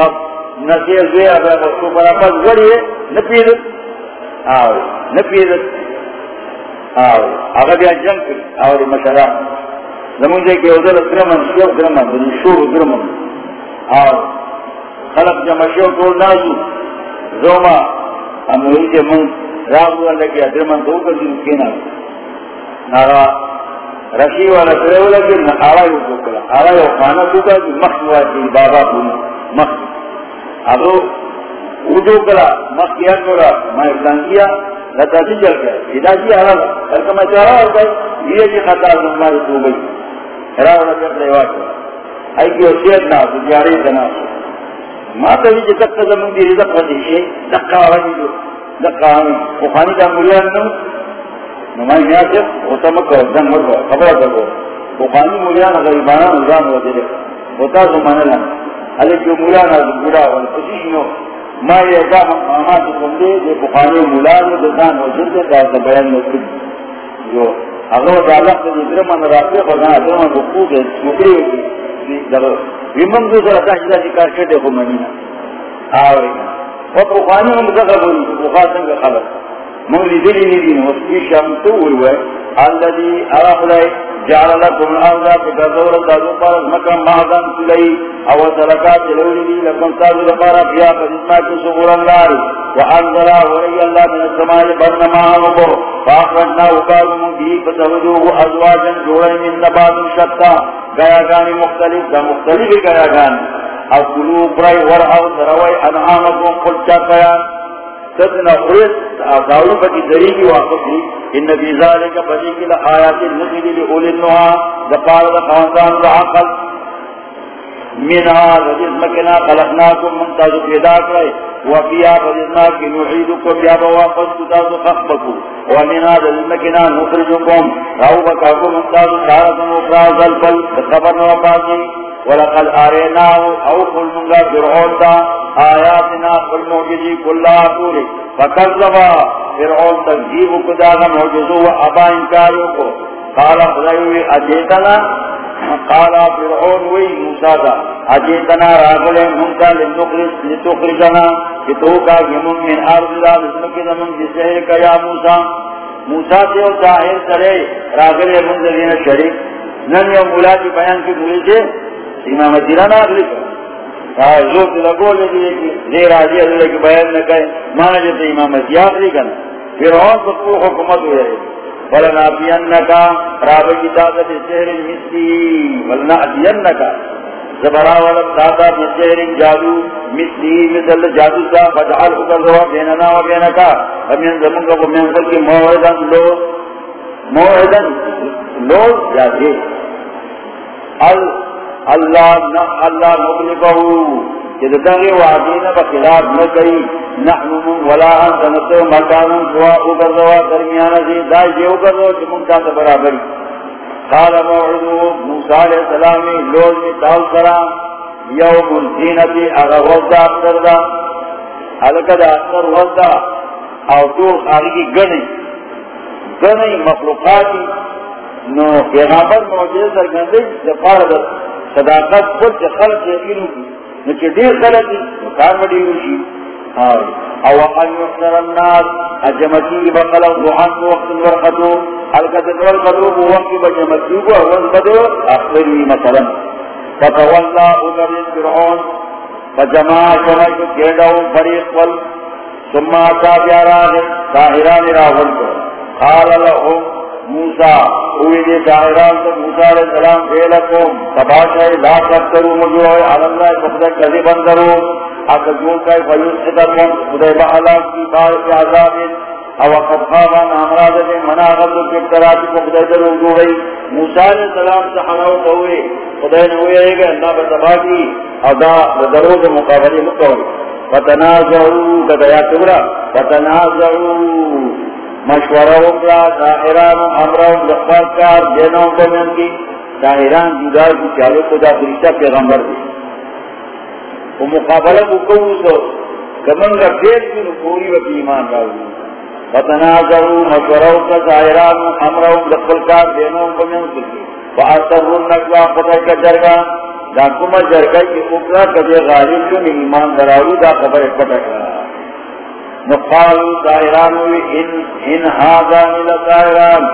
نسیر زوی اب کو بڑا پس گڑی ہے نپید آوری نپید آوری اگر بیا جنگ کری مشرا زمون دے کہ اوزل گرمن شیو گرمن بنی شور اور خلق جمع شو کول نازو. زوما اموری کے من راغو اللہ کی ادرمن دو کر دن کینا نارا، رشی والا کرے والا کہ آرا یو کو کلا. آرا یو خانا کو کلا مخ واجی بابا بونی مخ ابو اودو کلا مخ کیا کرا میں افلان کیا، لتا سی جل گیا. ادا جی آرا کلکہ میں چارا ہوتا ہے یہ جی خطا زمانی تو گئی را والا کر دے واجی ای کی جاری تنا ما ته دې تک ته زمون رزق پدې شي دکا جو دکا او خاني دا مليان نو نو ما یې چې او ته مکو ځان ورو خبره نظام ودی او تاسو منل هله چې مليان از ګورا ول نو ما یې دا ما ته کوم دې د بخاري مليان د ځان دا بیان نو یو هغه د الله د دې من راځي په ځان ته مو کو دې دو سر اتاش دا ذکر خو منینا آوری هم خبر من لیدلی شمتو اللذی اراخلائی جعل لکم الارضا دادو مکم مہدن او دی لکم دپارا کی وری اللہ من فاخرجنا ازواجا من نبات شتا گیا گانی مختلف دا مختلف گیا گانی اکلو برائی ورعو سروئی انعامتون قل چاکیا تدنا خرس داوی بکی دریگی واقف لی ان فی ذالک بدیکی لآیات النخلی لأولی النوحا دقال دا خاندان دا عقل. منها رجز مکنا خلقناکم منتازو پیدا کرے وفیا رجزنا کی نعیدکو بیا بواقف تتازو خخبکو ومنها رجز مکنا نخرجکم. راو بکاکو منتازو شارتن وفراز الفل خبر نوفاتی ولقد آریناو او قل منگا فرعون دا آیاتنا قل معجزی کلا پوری فکذبا فرعون تکذیب کداغا معجزو و ابا انکاریو کو قال خدایوی اجیتنا قال فرعون وی موسیٰ دا اجیتنا راغلے منتا لنخرج لتخرجنا. کتوکا گمون من ارض دا لسمکی دمون بسہر کا یا موسیٰ موسیٰ سے او ظاہر سرے راغلے منزلین شریف نن یو مولا کی بیان کی مولی سے امام جیران آگلی کر زوک لگو لگی کہ زیر آجی اللہ کی بیان نہ کہے مانا جیتے امام جیاغلی کر فرعون تو پور حکومت ہوئے ولنا بینکا راب کی کتابت سہر مثلی ولنا بینکا زبرا ولم دادا بسہر جادو مثلی مثل جادو سا. فجعل حکر دوا بیننا و بینکا. امین زمانگا و من قل کی موعدن لو موعدن لو جادے اللہ نہ اللہ مبلغہو کہ دغی وعدین بخلاف نہ کئی نحن من ولا انت نتو مکان سوا اوگردوا درمیانا زی دائی جی اوگردوا چی منتا تا برابری. قال موعدو موسیٰ علیہ السلامی لوز میں تاو کرا، یوم الدینتی اگر وزدہ اکتر دا حلقہ دا اکتر وزدہ او تو خارجی گنی گنی مخلوقاتی، نو پیغامبر موجود در گندی، دفار دا صداقت خود خلق یقینو کی نچے دیر خلقی کار مڈی روشی او ان يحضر الناس اجمتی بقل بقلو دعان وقت ورقتو حلقت ورقتو بوقت بجمتی کو اول بدو اخبری مثلا۔ فتولا ادر فرعون فجماع شمعت کیدو فریق وال ثم آتا بیاران ساہران راول کو قال لهم موسیٰ اوی دے شاہران تو موسیٰ علیہ السلام فیلکم تباشا لا علاللہ کذی فیوز خدای کی بار عذاب او قد خوابان امراض دے منا غلو کو خدای در اردو گئی۔ علیہ السلام خدای گا اللہ بتبا کی او دا درو فتنازعو فتنازعو۔ مشورہ اکرا دائران امراؤں دخبار کار جینوں کو من کی۔ دائران جدا کی چالو کو دا فرشتہ پیغمبر دی وہ مقابلہ کو کہو سو؟ کمن کا کی نکوری و ایمان راوی فتنازعو، مشورہ اکرا دائران امراؤں دخبار کار جینوں کو من کی۔ فاسترون نکوا خدای کا جرگا دا کما جرگا کی اکرا کدے غالب جو ایمان دراوی، دا خبر پتک رہا نقالو دائرانوی ان, ان حاضانی لسائران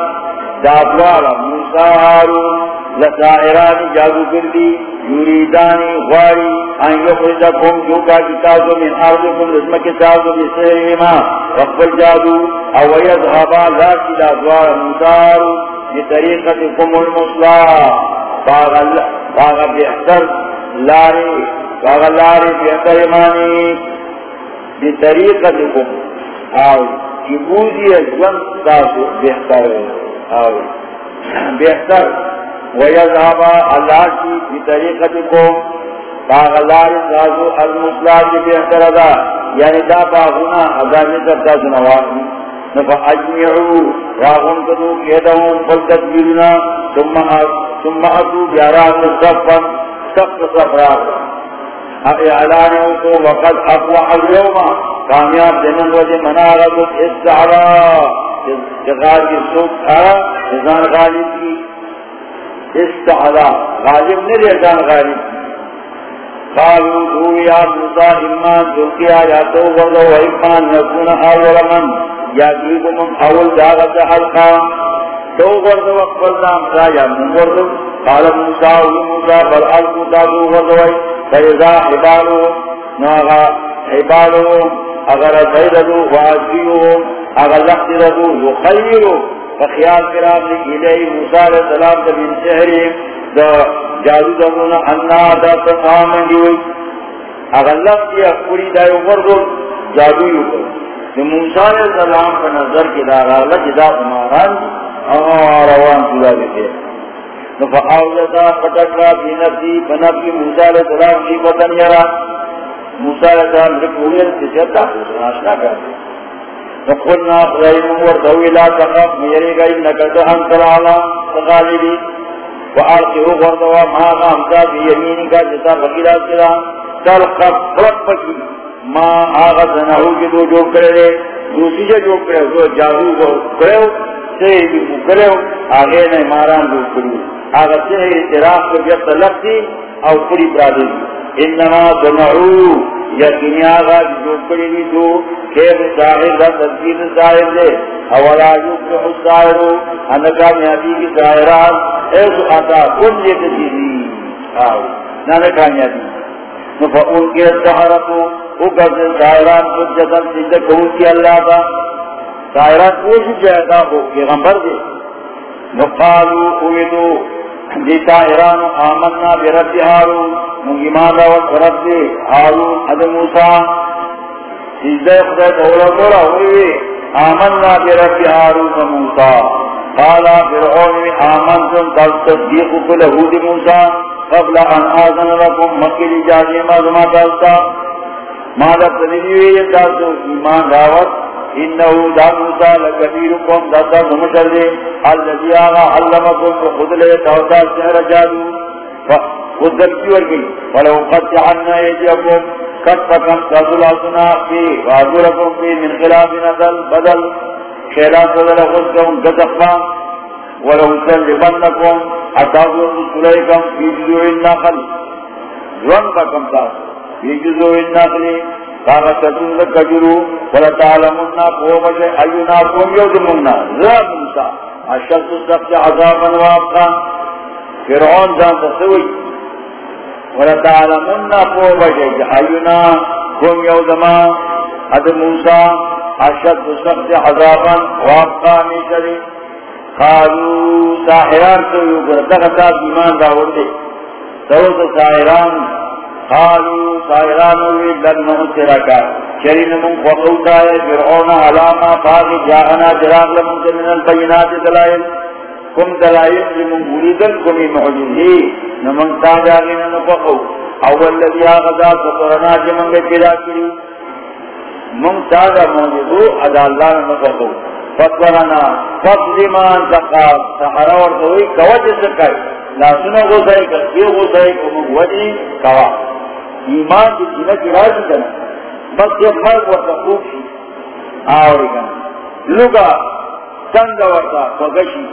دابوالا موسیٰ حارون لسائرانی جادو کردی یوریدانی غواری ان یخرجکم جوکا کتازو من آردکم لسمک تازو بسیرما رقبل جادو او یذهبا لاکی دابوالا موسیٰ حارون بطریقتکم المصلاح باغا بحتر لاری باغا لاری بحتر ایمانی. بطریقتکم. آوی. کی بوزی تاسو بہتر آوی. بہتر. ویذہبا اللہ کی بطریقتکم. باغلار تاسو المسلح کی بہتر ادا. یعنی دا باغونا ادا نظر تاسو نواقی. نفا اجمعو راغن کدو کیدہون فلتدبیرنا ثم اتو بیارات صفا صف صفرات اعلانوں کو وقت افلح اليوم. کامیاب دنن وجہ منارت استعلا جغار کی سوک آرہ ازان غالب کی استعلا. غالب نہیں ازان غالب کی قالوا دو یا موسیٰ امان جلکی آیاتو وضو و امان نکون اول من. یا گیگو من اول داغت حلقا تو وضو اقبل نام سا یا من وضو قال موسیٰ و موسیٰ، بل الکو دادو وضو فیضا حبالو ناغا حبالو اگر سیدلو وعزیو، اگر لخت ردو یخیرو فخیال کرام لکی لئی موسیٰ علیہ السلام دا من سحریم دا جادو دمونا انا دا تقامن دیوئی اگر لخت یا پوری دا یوبردو جادو یو دا موسیٰ علیہ السلام کا نظر کی دا غالت دا اماران اما روان سلا دیتے نفعاوزتا پتکا بی نفسی بنفسی موسیٰ علیہ السلام کی بطن یرا موسیٰ علیہ السلام رکھوئے تجھتا آشنا کرتے فقلنا خلائم ورطوی لا تخف میرے گئی نکتا انت العلا تغالبی وآرسیو غردوا ما غامتا بی یمینی کا جتا فقیلا سرا تلقب فرق پکی ما آغا زنہو کی دو جو کرے لے دوسری جو جو کرے دو۔ جاہو کو کرے سیدی کو کرے آگے نے ماران دو کرے ہو آغا سیدی اعتراف کو جب تلقی او پوری پرادی انما زنہو یقینی آغا جو کرے دو، خیر ظاہر دا تذکیر ظاہر دے اولا یوکر الظاہرو انکا میادی کی ظاہرات ایسو آتا کن یہ تجیزی آو نانا کامیابی نفعون کے سہارتو اگر ظاہرات حجتن سجدہ کہوں کی اللہ تا ظاہرات کوشش جائتا ہو پیغمبر دے نقالو اویدو دیتا ایرانو آمنا برب ہارو مگیمان دعوت رب دے ہارو حد موسیٰ۔ سجدہ خدا دولا دولا ہوئی آمنا برب حارون موسیٰ۔ قالا فرعون آمنتم قد تصدیق کل حود موسیٰ۔ قبل ان آذن لکم مکل جازی مازما دلتا مالا تنیوی تاسو ایمان دعوت۔ انہو دا موسیٰ لکبیرکم داتا زمشر دے اللذی آغا علمکم خود لے توتا سہر جادو. خود دل کی ورگی ولو قد جعلنا یجیکم کٹ پکم تازل آسنا فی وازورکم فی من خلاف نزل بدل. خیلات بدل خود کم گزقبا ولو سلبنکم اتازل سلیکم فی جزوع الناقل زون پکم تاز فی جزوع الناقل کاغتتون لکجرو ولتعلمنا قومش ایونا قوم یوزمنا ذا موسا اشد سخت عذابا وابقا. فرعون جان تسوئی ولتعلمن قوم جيد سخت عذابا ساحران ساحران قالوا ساحران وي لن نمسركا شرين من قطوتا فرعون علاما فاغي جاءنا جراغ لمن من البينات دلائل. کم دلائل لمن بولیدن کمی معجزی. نمن تاجاگین نفقو اول لذی آغذا سطرنا جمن جی گئی پیدا کری. من تاجا معجزو ادا اللہ نفقو فتورنا فضلمان تقاب سحرا ورطوئی کوج سکر. لا سنو غزائی کسی غزائی کمو وجی کوا. ایمان کی جنہ کی راجی کنا بس یہ فرق ورطا شی آوری کنا لگا سنگ ورطا فگشی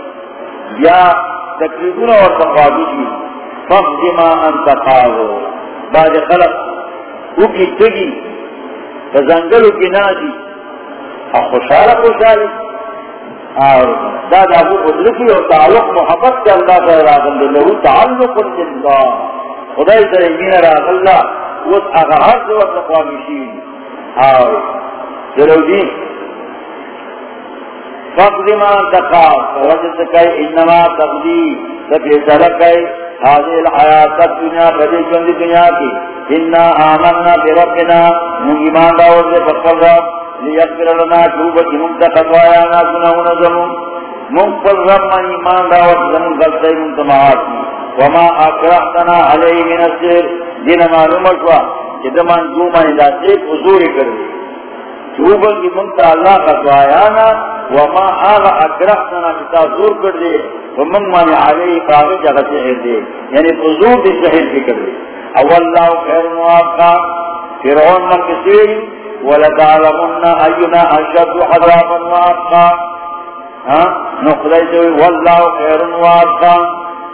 یا تقریبون اور تقابی کی۔ فقد ما انتقاو بعد خلق او کی تگی تزنگلو کی نازی۔ خوشحال خوشحالی۔ اور داد ابو قدرتی اور تعلق محبت کے اللہ کا راغل لہو تعلق جندا خدای سر امین راغل اللہ۔ وہ اغہار سے وقت تقابی شیئی اور جی فقد ما تقاب فوجد کئی انما تقدی سبی سلکی هذه الحیات الدنیا بدی جند دنیا کی انا آمنا بربنا من ایمان داود سے فقل رب. لیغفر لنا توبت منتقد وایانا سنہونا زمون منقل رب من ایمان داود زمون غلطی منتمعات وما اکرحتنا علی من السر دین معلوم شوا کہ دمان جو من دا سیب حضور کردی توبت منتقد اللہ قطوایانا وما آغا اکرحتنا کتا زور کر دے ومن مانی علی قاغی جگہ سحر دے یعنی فضور دی سحر کی کر دے اواللہ خیر موافقا. فرعون من کسیر ولتعلمنا اینا اشد حضرابا موافقا. ہاں؟ نخدای سوئی واللہ خیر موافقا.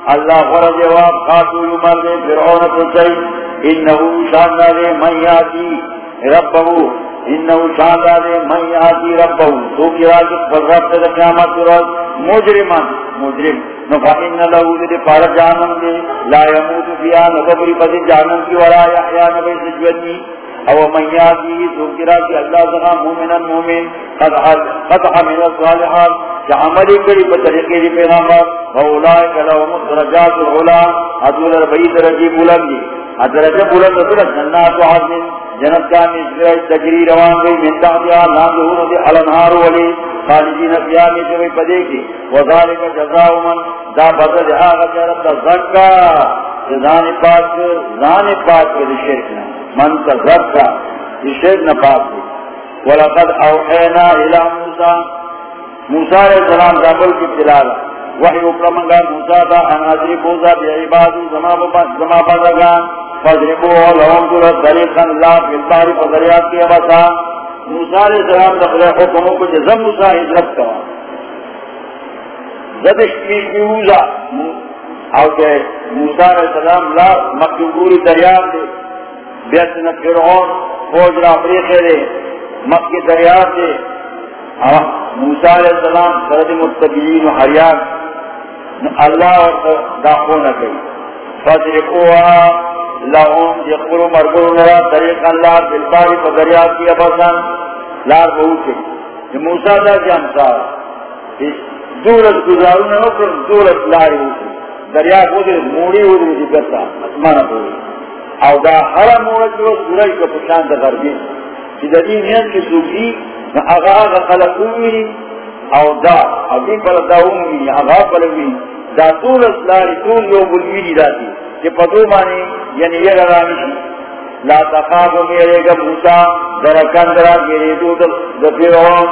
اللہ فرج وافقا تو یمر دے، فرعون تسئی انہو شاندہ دے من یاتی ربہو۔ انہو شاندہ دے من یاتی ربہو۔ تو کی راجب پر رب سے قیامت روز مجرمان، مجرم۔ نفا ان لہو دے پار جانم دے۔ لا یموت فیا نفبری پسی جانم کی ورا یحیا نبی سجودنی او من یادی سوکرا کی اللہ سنا مومنا مومن، قد حمل الصالحات کہ عملی کری بطریقی دی پیغامبر فاولائی کلهم الدرجات العلا ادول ربی درجی بلندی ادرجہ بلند ادول جنات و حضن جنت کا مشکر تجری روان گئی من تحتیا نام دہون دی الانہار ولی، خالدین فیامی سے پدے کی وذالک جزاؤ من، دا بدل آغا جرد دا زکا زان پاک زان پاک کے شرک من کا زکا یہ شرک نہ پاک دی ولقد اوحینا الى موسیٰ موسیٰ علیہ السلام رابل کی تلالا وحی اکرمنگا موسیٰ دا انادری جی بوزا بی عبادی، زما بردگان فضربو لهم دولت طریقا اللہ فی الباری فضریات کی عباسا موسیٰ علیہ السلام دخل حکموں کو جزم موسیٰ حضرت کوا زدش پیش بیوزا او کہ موسیٰ علیہ السلام لا مکتوبوری دریاب دے. بیتنا فرعون، فوج را فریقے دے مکی دریاب دے موسیٰ علیہ السلام سرد متبیین و حریان. اللہ داخو نہ گئی فضرقوها لهم یقلو مرگرون را طریق اللہ بالباری پا دریاب کی ابسان لار بہوچے موسیٰ دا جانتا دولت گزارو نہ کر دولت لاری ہوتی دریا کو دے موڑی ہو رہی کرتا اسمانا پوری او دا ہر موڑا جو سورج کا پشان دا غربی. چی دا دی نیت کی سوکی نا اغا اغا خلقوی او دا ابھی پر دا داؤنگی اغا پلوی دا دولت لاری تون لو بلوی دی داتی چی پدو مانی یعنی یہ رامی شی. لا تخاف میرے گا موسیٰ درکان درا گیرے دو دا پیروان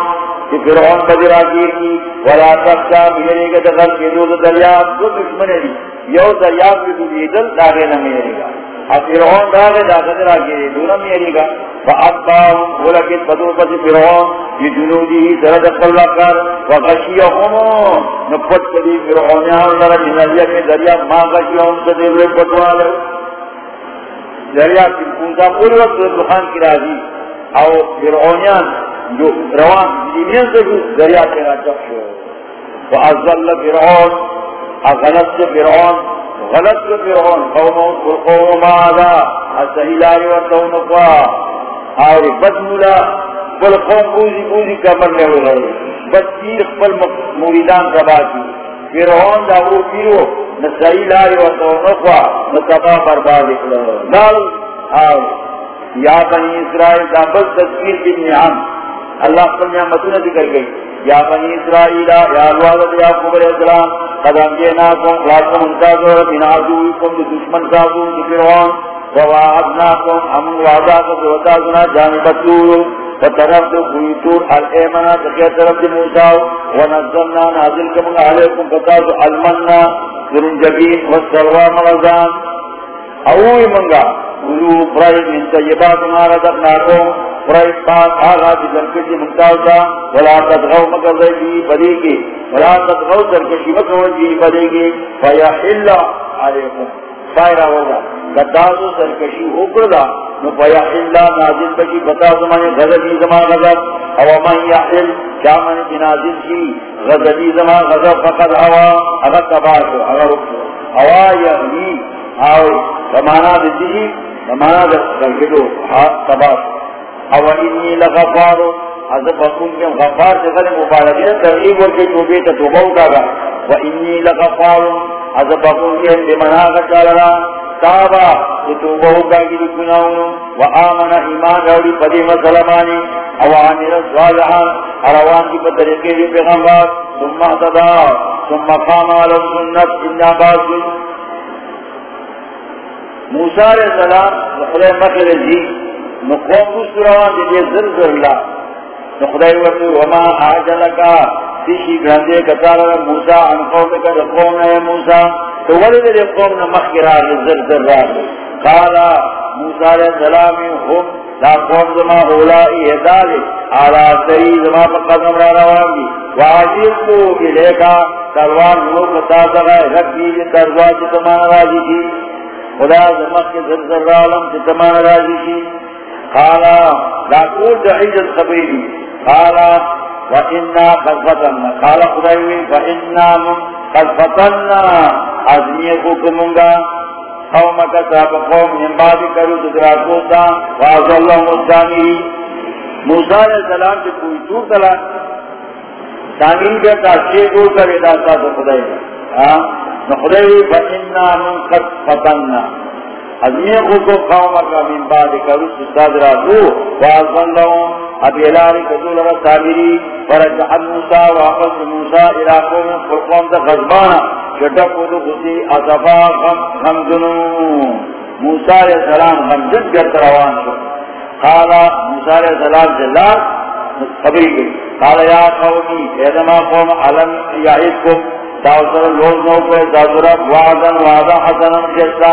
کہ فرعون بدر آگیر کی، ولا تخشا میرے گا دخل کے دو دا دریاب دو دشمنے دی. یو دریاب دو دیدل داغے نہ میرے گا. اب فرعون داغے داغے آگیر دو نہ میرے گا۔ فأباهم ولكن بدو بس فرعون بجنوده سرد قل کر وغشيهم۔ نفت کدی فرعونیان لرا من اليم دریاب ما غشيهم سدیب پتوال دریاب کی پونتا پوری وقت دخان کی راضی۔ او فرعونیان جو روان دینین سے بھی دریا تیرا چک شو۔ وازل فرعون اغلط فرعون۔ غلط سے فرعون قومون قوم ماذا؟ السہیلائی ورطون قوا اور بدمولا بل قوم بوزی بوزی کمر لے ہوئے بد تیر قبل موریدان کباتی فرعون دا وہ پیرو نسہیلائی ورطون قوا نتبا برباد اکلو نال آو یا بنی اسرائیل دا بس تصویر کی نعام اللہ کو نعمتوں نے ذکر گئی۔ یا بنی اسرائیل، یا الوالد یا قبر اسلام قدم جیناکم لازم انتازو من عدوکم دشمن کازو سازو دفرعون وواعدناکم امن وعدا وعداکم وعدازنا جانبتور وطرف دو قویتور الایمنا تقیت طرف دی موسیٰ، ونزلنا نازل کم علیکم فتازو المنا ذرنجبین والسلوى مغزان۔ اوی منگا، قلوب برائی من طیبات مارا دقناکم برائی پاک آغا دی لنکشی منتاوتا ولا تدغو مگر دی جی بدی کی ولا تدغو ترکشی مگر دی جی بدی کی فیحل علیکم، فائرہ ہوگا۔ قدازو سرکشی اکردا نو فیحل نازل بشی بتا زمانے غزبی زمان غزب۔ او من یحل شامن جنازل شی غزبی زمان غزب، فقد ہوا اگر تباشو اگر رکھو ہوا یعنی آوئی زمانہ دی جی، زمانہ دی تباشو او انی لغفارو حضب حکوم کے غفار سے غلق مبارکی ترعیب ورکی توبی تا توبہ اکاگا و انی لغفارو حضب حکوم کے بمناغ چالنا تابا تو توبہ اکاگی دی و آمن ایمان روڑی پدی مسلمانی او عامل صالحان اروان کی بطریقی دی پیغمبر۔ ثم احتدا ثم قام على سنت انہا باسل موسیٰ علیہ السلام خدای مکر جی نقوم سروان دیدے زر زر لا. نقضائی وقت وما آجلکا تیشی گرندے کتالا موسیٰ ان قوم کا قوم ہے موسیٰ. تو ولد دے قوم نمخ کرا زر زر را قالا موسیٰ علیہ السلام، ہم لا قوم زما اولائی ادالے آلا سری زما پا قدم را روان دی واجیل کو الیکا تروان لوگ تازغا رکھی جن ترزوا چتمان راجی کی خدا زمخ کے زر زر را علم چتمان راجی کی قالا لا قول دعيد الخبيري قالا وإنا قد فتنا. قالا خدايوي فإنا من قد فتنا. أزميكو كمونغا قومك سابق قوم من بعد کرو تدراکوتا وعز اللہ مستانی موسیٰ علیہ السلام سے کوئی دور تلا. تانین بیتا شیئ دور کرے داستا تو خدای ہاں نخدای فإنا من قد فتننا خود کو قومك من بعد کرو تدراکو وعز اللہ ابی الاری کدول را تابری فرجحن موسیٰ وعقص موسیٰ الى قوم فرقوم دا غزبانا چٹک ودو خسی اصفا غمزنو موسیٰ علیہ السلام غمزن گرد روان شو قالا موسیٰ علیہ السلام جلال خبری گئی قالا یا قومی ایدما قوم، علم یعیدکم تاوسر لوز نوکو تاوسر وعدن وعدن حسنن جسا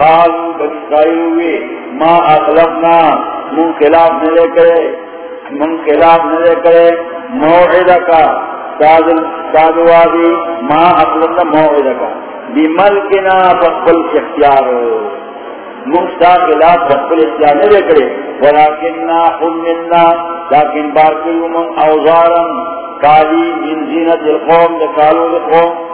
قالوا بنی اسرائیل ہوئے ما اغلبنا من خلاف نلے کرے من خلاف نلے کرے، موعدہ موعدکا سادوادی ما اقلنا موعدکا بملکنا فقبل اختیار مختا خلاف فقبل اختیار نہ کرے۔ ولیکننا حملنا لیکن بارکیو من اوزارا کالی من زینت القوم لکالو القوم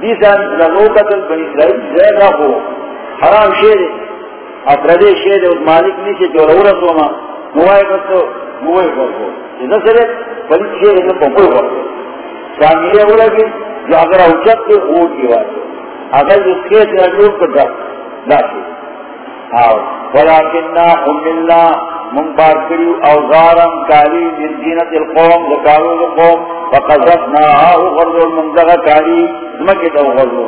بیسان لگو قتل بنی اسرائیل زیادہ ہو حرام شیر اپردے شیر اس مالک نیچے جو رورت ہونا موائے کرتو موائے کرتو اذا سره بل شيء انه بقول هو ثانيه ولا دي جو اگر اوچت کے او کی بات اگر اس کے تجربہ کرتا لا شيء او ولكننا حملنا من باركري اوزارا كالي من زينة القوم وقالوا القوم فقذفناها غرض من ذغا كالي مكت او غرض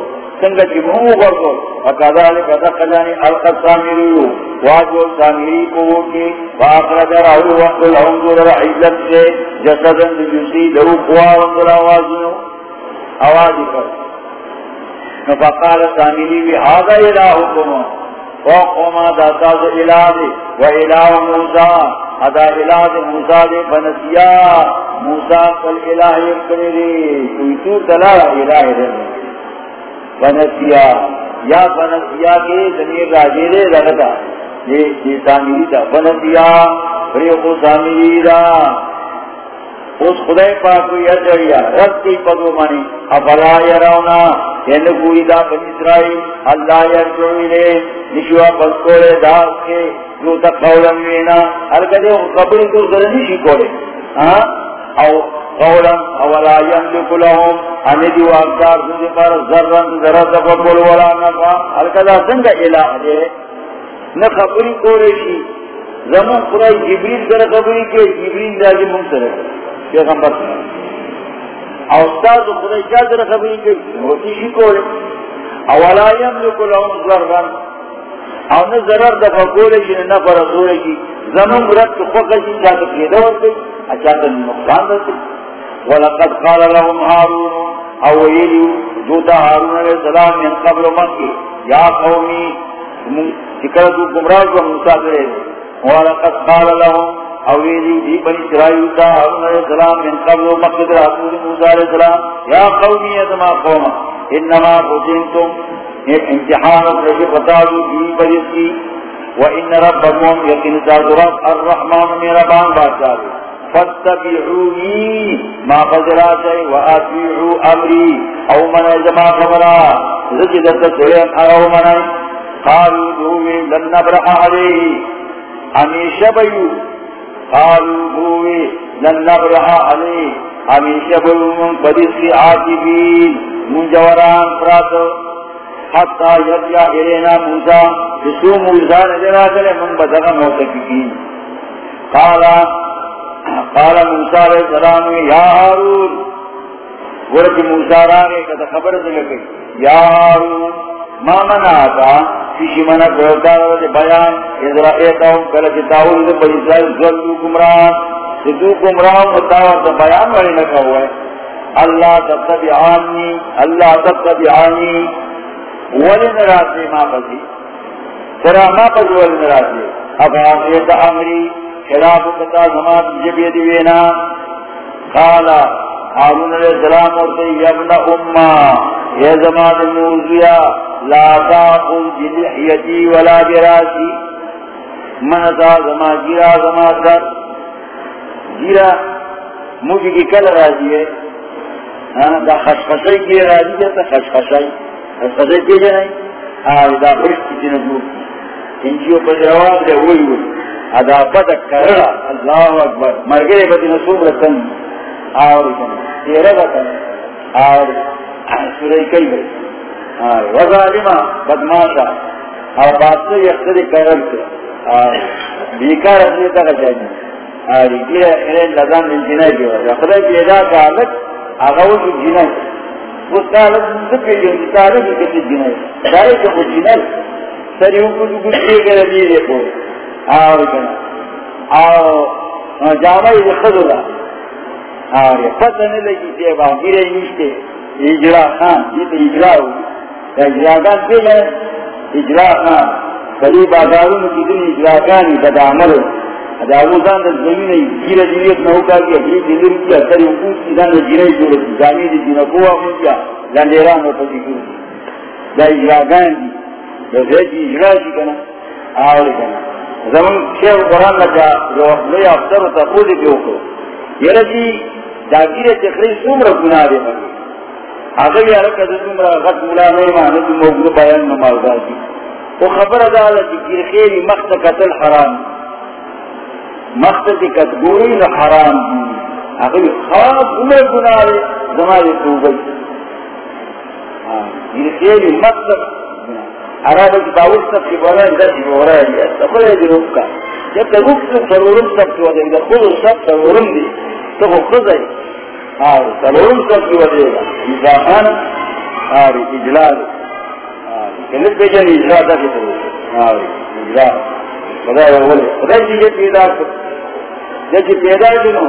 سنگا چی مو غرض وكذلك دخلني القى السامري واجو السامري کو کی واخرج راہو وقت الانظر رعیلت سے جسدن جسی لہو قوار انظر آوازنو. آوازی کر. فقال سامری بھی آگا وقوما داتا دو الہ دے ادا الہ دے موسیٰ دے فنسیا موسیٰ قل الہ یکنے دے، کوئی تو دلا الہ دے۔ فنسیا یا فنسیا کے زمین راجے دے لگتا۔ یہ سامری تھا فنسیا فریقو سامری دا۔ اس خدای پاک کو یہ جڑیا رب کی پدو مانی۔ افلا یرونا یعنی کوئی دا بن اسرائیل، اللہ یرجوی لے نشوا پسکولے داس کے۔ جو تک قولن وینا ہر قبر تو زرنی ذرنی شکولے ہاں او قولن اولا یملک لهم. ہمیں دیو اکتار سنجی پر ذرن ذرن تفضل ولا نفا ہر کدا سنگا الہ دے نہ خبری کولے شی. زمان خدای جبریل در خبری کے جبریل دا جی منصر ہے پیغمبر. او استاد خدای چا در خبری کے موتی شی کولے اولا یملک لهم ذرن او نه ضرر د فقول شي نه پر رسول شي زمون مراد کو فقط شي چې تاسو پیدا ورته اچھا د نقصان ورته ولقد قال لهم هارون، او ویلی دوتا هارون علیہ السلام من قبل مکی یا قومی چکر دو گمراہ کو مسافر ولقد قال لهم، او ویلی دی بنی اسرائیل تا هارون علیہ السلام من قبل مکی در حضور موسیٰ علیہ السلام. یا قومی ادما قوم انما فتنتم امتحان رجی فتادو دی بجس کی۔ وَإِنَّ رَبَّكُمْ يَقِنِ تَعْذُرَتْ الرَّحْمَانُ مِرَ بان بادشاہ فَاتَّبِعُونِي مَا قَدْرَا شَيْ وَأَتْبِعُوا أَمْرِي۔ او من اجماع خبرا زجدت سویم او من قالوا دووی لن نبرح علیه ہمیشہ بیو قالوا دووی لن نبرح علیه ہمیشہ بیو من قدس کی من جوران پراتو۔ حتی الینا موسیٰ جسو موسیٰ نجرہ کرے من بدغا قالا موسیٰ علیہ السلام یا حارون ورکی موسیٰ راگے کتا خبر یا حارون ما منا آتا کسی منا کرتا رہا بیان. ادرا ایتا ہوں دے بیان والی لکھا ہوا ہے اللہ تتبعانی اللہ تتبعانی. ولی نراسی ما پسی ترا ما پسی ولی نراسی اب آخیت امری خلاف کتا زمان جبی دیوینا. قالا آمون علیہ السلام اور یبن اما یہ زمان موزیا، لا تاقل جلحیتی ولا براسی منتا زمان جرا زمان در جرا مجھے کی کل راجی ہے. ہاں، دا خشخشای کی راضی جاتا خشخشای خشخشای کی دا برش کی جنہ دور کی انجیو پر جواب دے ہوئی ہوئی ادا پتا کرڑا اللہ اکبر. مرگرے بدی نصوب تیرہ بکن. کئی بھئی بدماشا اور باتو کرڑ بیکار اپنی تک جائیں کا کی وہ تعلق ذکر جن تعلق کی جنائی کو گئے پتہ نہیں لگی با گرے اجرا خان، یہ تو اجرا اجرا اجرا خان. کی دن اجرا بدعمل اداو زان زمین جیره جیره نو کا کی اپنی دلیر کی اثر حقوق کی زان جیره جوړ کی جامې دي جنہ کو اپ کیا لاندېران نو پدې کی دا اجراګان دي د دې اجرا شي کنه آول کنه زمون شیخ قرآن لکا جو لوی افسر تا خودی پی اوکو یره جی دا گیر تخری سومر گناہ دے مگی آگئی ارکا دا سومر غط مولا نیمان دو موضوع بیان نمازا دی وہ خبر دا لکی گیر خیری مخت قتل حرام دی مقصد کتگوری نہ حرام دی اگر خاص عمر گناہ دے زمانے توبہ۔ ہاں، یہ خیلی مقصد عرب کی باور سب کی بولا ہے دس بورا ہے سفر ہے جو روک کا۔ جب تک روک سے سرورم سب کی وجہ گا خود سب سرورم دی تو وہ خود ہے۔ ہاں، اور سرورم سب کی وجہ گا نظامان اور ہاں، اجلال۔ کلت بیجن اجلال دا کی طرح اور اجلال۔ خدا ہے وہ خدا چیزیں پیدا کرتے جیسے پیدا جنو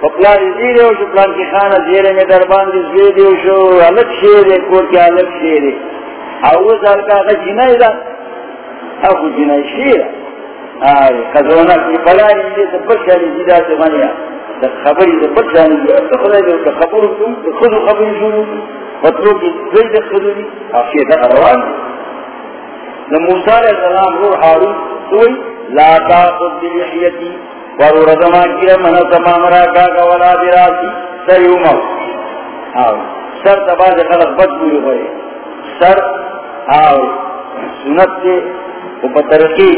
پپلان زیرے ہو شو، پلان کی خانہ زیرے میں دربان دی زیرے ہو شو. الگ شیرے کور کے الگ شیرے او سال کا اگر جنائی دا او جنائی شیر آئے قضونا کی پلان زیرے سے بچانی زیدہ سے منیا دا خبری سے بچانی زیدہ سے خدای دے خبر کن خود خبری شروع مطلوب کی دوی دے خدوری آفی دا روان دا موسیٰ علیہ السلام روح حارون سوئی لا تاخذ بلحیتی ورو کیا من تمام را کا ولا دراسی سر آو، سر تباز خلق بد بولی ہوئے۔ سر، آو، سنت سے ترقی،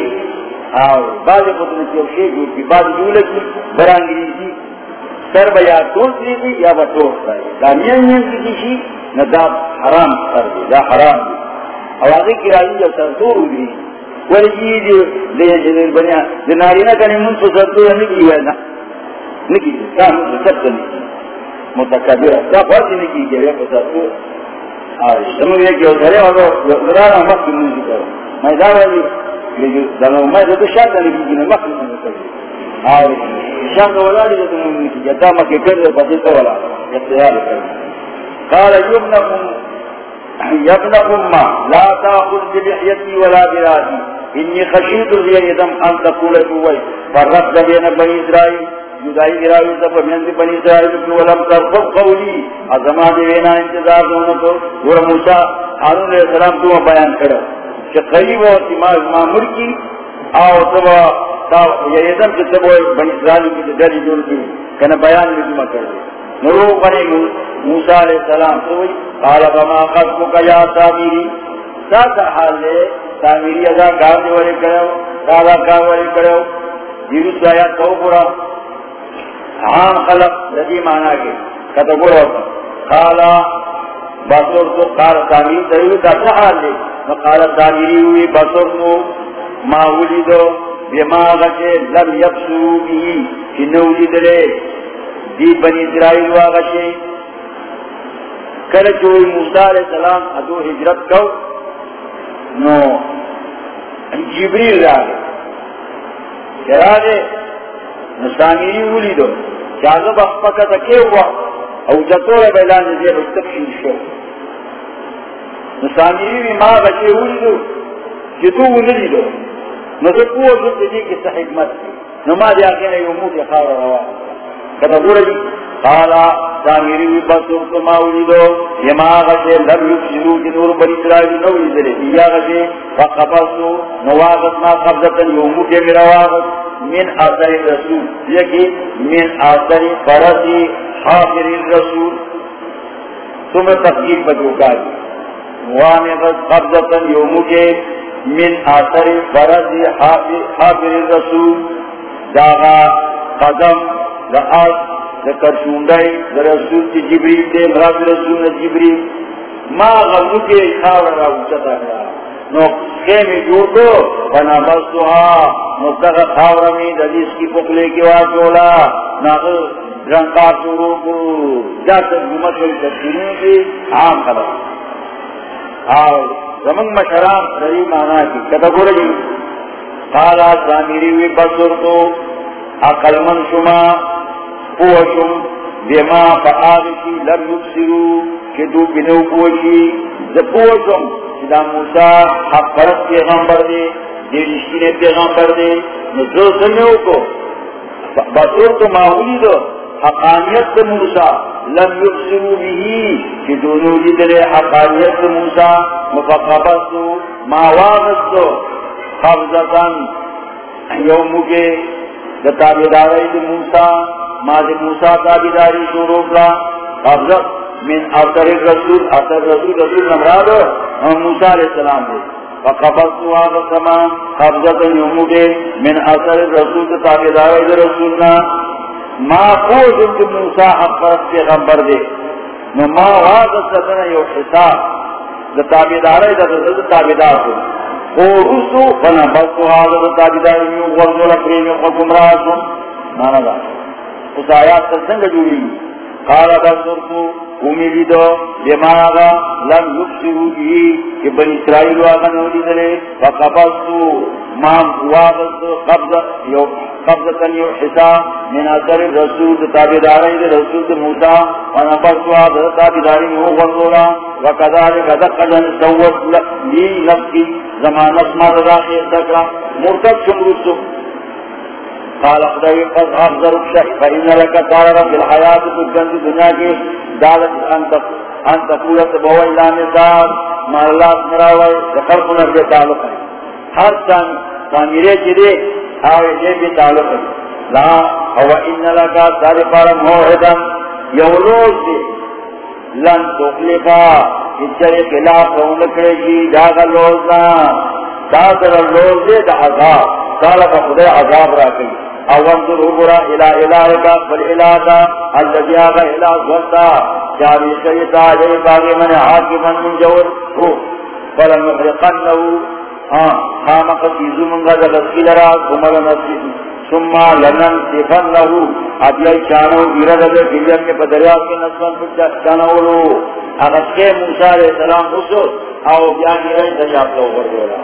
آو، بعض قدر کی اوشے جو کی بعض جولے کی برانگریزی سر بیا ٹوٹ تھی یا بٹوٹ رہے دامیان کی کسی نہ دا حرام سر دی، دا حرام دی۔ اور آگے کی راجی جب سر دور ہوئی ولی دی لے بنیا من تو سب تو نا نکی سب تو متکبر کا سب تم یہ کہ کرو میں دا میں تو شاد کرو اور شان ولا دی تو کی جدا تو ولا قال يبنكم لا تاخذ بلحيتي ولا براسي انی خشید زیدم ان تقول توئی فرق بین بنی اسرائیل جدائی گراوی سب من بنی اسرائیل ابن ولم ترفض قولی ازما دینا انتظار دونوں کو اور موسیٰ حارون علیہ السلام تو بیان کرو کہ قریب و اتماع معمول کی آو سبا یدم سے سب بنی اسرائیل کی دلی جوڑ کی. کنا بیان میں جمع کر دے نرو بنی موسیٰ علیہ السلام تو قال بما خصمك یا سابیری ساتھ حال لے تعمیری ادا کار دے والے کرو دادا کار والے کرو جیروس آیا تو پورا عام ہاں، خلق رضی مانا کے کتا پورا خالا، بسور تو قال تعمیر دریو دا سحال لے قال تعمیری ہوئی، بسور تو ما ولیدو بما غشے لم یبسرو بھی چنو دلے۔ دی بنی اسرائیل وا غشے کل چوئی موسیٰ علیہ السلام ادو ہجرت کو نو یعنی جبریل راگے چراغے نسامیری ولیدو. چاہتا بخفا تکے ہوا او جتور بیلان دے تکشیر شو. نسانیوی میں ماں بچے ہوئی دو جتو وہ نہیں دو نو تو پو جو تجھے کی حکمت کی نو ما دیا کہ نہیں امور یا خاور روا کتا بورا جی قالا سامیری بسر تو ما ہوئی دو غشے لب یکشنو کی نور بنی اسرائیل نو ہوئی دلے غشے فقبستو نواغت ما قبضتا یومو کے میرا واغت، من آثر رسول، یکی من آثر فرسی حافر الرسول تم تفکیر بجوکا دی وانغت قبضتا یومو کے من آثر فرسی حافر الرسول داغا قدم دا آس رسول جبریل دے مراد رسول جبریل۔ ما غلو کے خاور را اچتا نو خیمی جو کو بنا بستوها نو کی پکلے کی واجولا ناغل رنگا شروع کی عام خبر۔ زمن مشرام رہی مانا کی کتا گو رہی جی۔ قالا سامیری وی بسر تو۔ اقل من شما پوشم بیما پا کی لم یکسرو کہ دو بنو پوشی ز پوشم چدا موسیٰ حق پرست پیغمبر دے دے رشکین پیغمبر دے نزو سمیو کو۔ بسر تو ماحولی دو، حقانیت موسا لم یبصرو بھی، کہ دونوں جدر حقانیت موسا مفقبت ما واغستو یومو کے تابداری دی موسا ما دی موسا تابداری شروع کا خفضت من اثر رسول اثر رسول رسول موسا علیہ السلام دے فقبت واغستما خفضتاً یومو من اثر رسول تابداری دی رسولنا ما خوز موسیٰ حق پرست پیغمبر دے نو ما یو حساب دا تابدار ہے تابدار او رسو فنا بسو حاضر دا تابدار یو غرزو لکرین یو خکمراہ مانا دا اس آیات تر سنگ جوڑی قال بسر کو امیدی دو لما آغا لم یکسرو جی کہ بن اسرائیل آغا نولی دلے فقبستو مام واغز قبض یو قبضتن یو حسا من اثر رسول تابداری دی رسول دی موسیٰ ونفستو آغا تابداری یو غنزولا وکذالک دقجن سوت لی نفسی زمان اسما رضاقی اتکرا مرتب شمرسو قال اقدوی قد حفظر الشح فإن لك تارا في الحياة تجند دنیا کی دالت ان تقولت بوئی لانزار ما اللہ سمراوی دخلق نرجع تعلق. ہے ہر چان تعمیرے چرے آوے جے بھی تعلق ہے. لا او ان لکا تاری پارا موحدا یولوز دے، لن تخلفا. اچھرے خلاف کرے کی جاگا لوزنا تاثر اللوز دے دا عذاب۔ تالا کا خدا عذاب راكي الہ الہ کا الى الہ کا اللذی آگا الہ زلتا جاري شیطا جي باغي من حاکی من من جور فلن يحرقنه خامق تيزو من غدا لسكيل را ثم لنسكيل ثم لنن تفنه ابيعي شانو ارد في اليم بدريا کے نسبت پر شانو لو۔ اگر کہ علیہ السلام اس او بیان کرے دریافت ہو گیا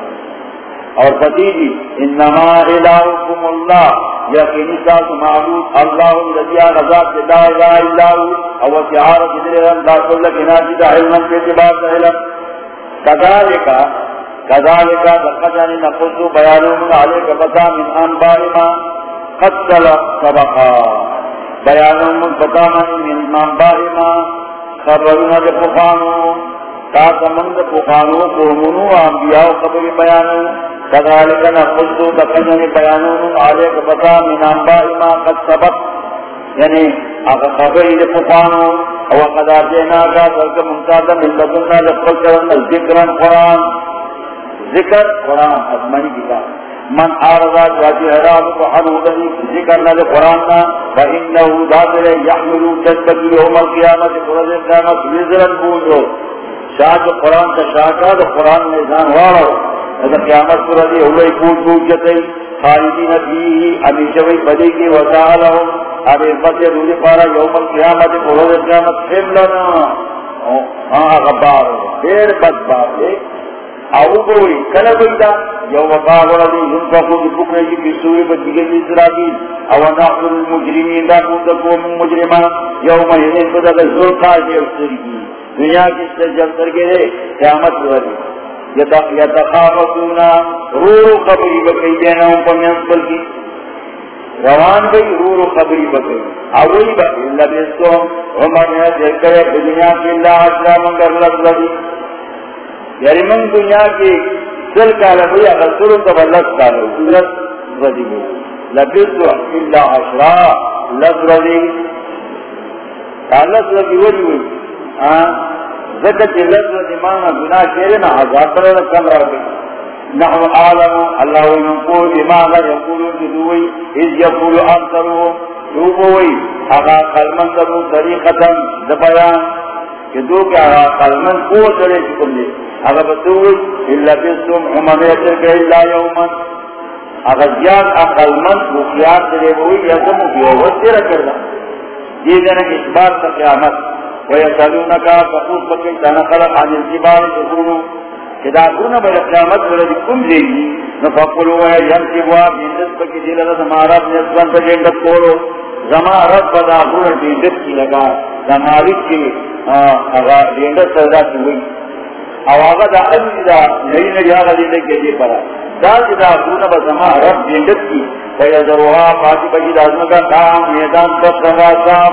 اور فتیجی انما الہکم اللہ۔ یقینی ساس معبود اللہ الذی غزاب لا الہ الا هو او سعار جدر اللہ کل کناجی دا کے اعتبار سے علم کذالک کذالک لقد نقص بیانون علیک بتا من انباء ما قد سبقا بیانون بتا من انباء ما خبرنا لفقانو تاکہ مند پخانو کو منو انبیاء قبل بیانو كذلك نخذ دفنني بيانون عليك بطا من أنباء ما قد سبق. يعني خبر إلى فقانو أو آتينا ذلك ممتازا من لدنا لفقر الذكر القرآن ذكر قرآن أزماني كتاب من آرضا جواجه حرام وحنو ذلك ذكر لدى قرآننا فإنه داخل يحمل تسبك يوم القيامة فرد القيامة وزرا بوجه شاہ جو قرآن کا شاہ کا تو قرآن میں جان والا اگر قیامت پر رضی ہوئی پوچھ پوچھ جتے خالدی نبی ہمیشہ وہی بدے کی وسال ہو. اب عزت پارا یوم القیامت قرآن قیامت خملنا ہاں،, ہاں غبار دیر بد بات ہے او کوئی کلا کوئی دا یو وقا ورد یون کا خود بکنے کی بسوئی دیگر اسرائی او ناخر المجرمین دا کون دا مجرمان۔ یو مہینین پر دا ذلقا جے افتر دنیا کی سے جل کر گئے قیامت ورد یتخافتونا رو رو قبری بکی دینا یعنی ہوں پر منسبل کی۔ روان بھئی رو رو قبری بکی اولی بکی اللہ بیستو عمر نے دیکھ کرے دنیا کی اللہ اشرا منگر لگ یعنی من دنیا کی سل کا لگوی اگر سلو تو بلس کا لگو لس رضی گو لبیتو اللہ اشرا لس رضی لس رضی وجی ہوئی ذکر چی لس رضی مانا گناہ شیرے نا حضار پر کم رہ گئی نحو عالم اللہ ینقول بماغا یقولون کی دوئی از یقول انترو دوبوئی اگا قلمن درو، طریقتا، دبیان. کہ دو کیا قلمن کو سرے چکم دے. اگر بتوئی اللہ بسم عمانیتر کے اللہ یومن اگر زیاد اقل من وقیات دلے ہوئی یزم بیوت تیرہ کرنا یہ دینا کہ اس بار تا قیامت ویسالونکا فقوص بکی تانا عن الزبار سکونو کہ دا کرونا بلا قیامت ولدی کم دے نفقلو ہے ینسبوا بیندس بکی دیل رضا مارب نسبان بجنگت کولو زما رب بدا کرونا بیندس کی لگا زمالک کی بیندس سردا کی ہوئی او آغا دا عزیز دا نئی نئی آغا دینے کے لیے پڑا دا جدا دونہ بزما رب بیندت کی. فیضروها فاتی بجی دازمکا کام، میدان کس رنگا صاف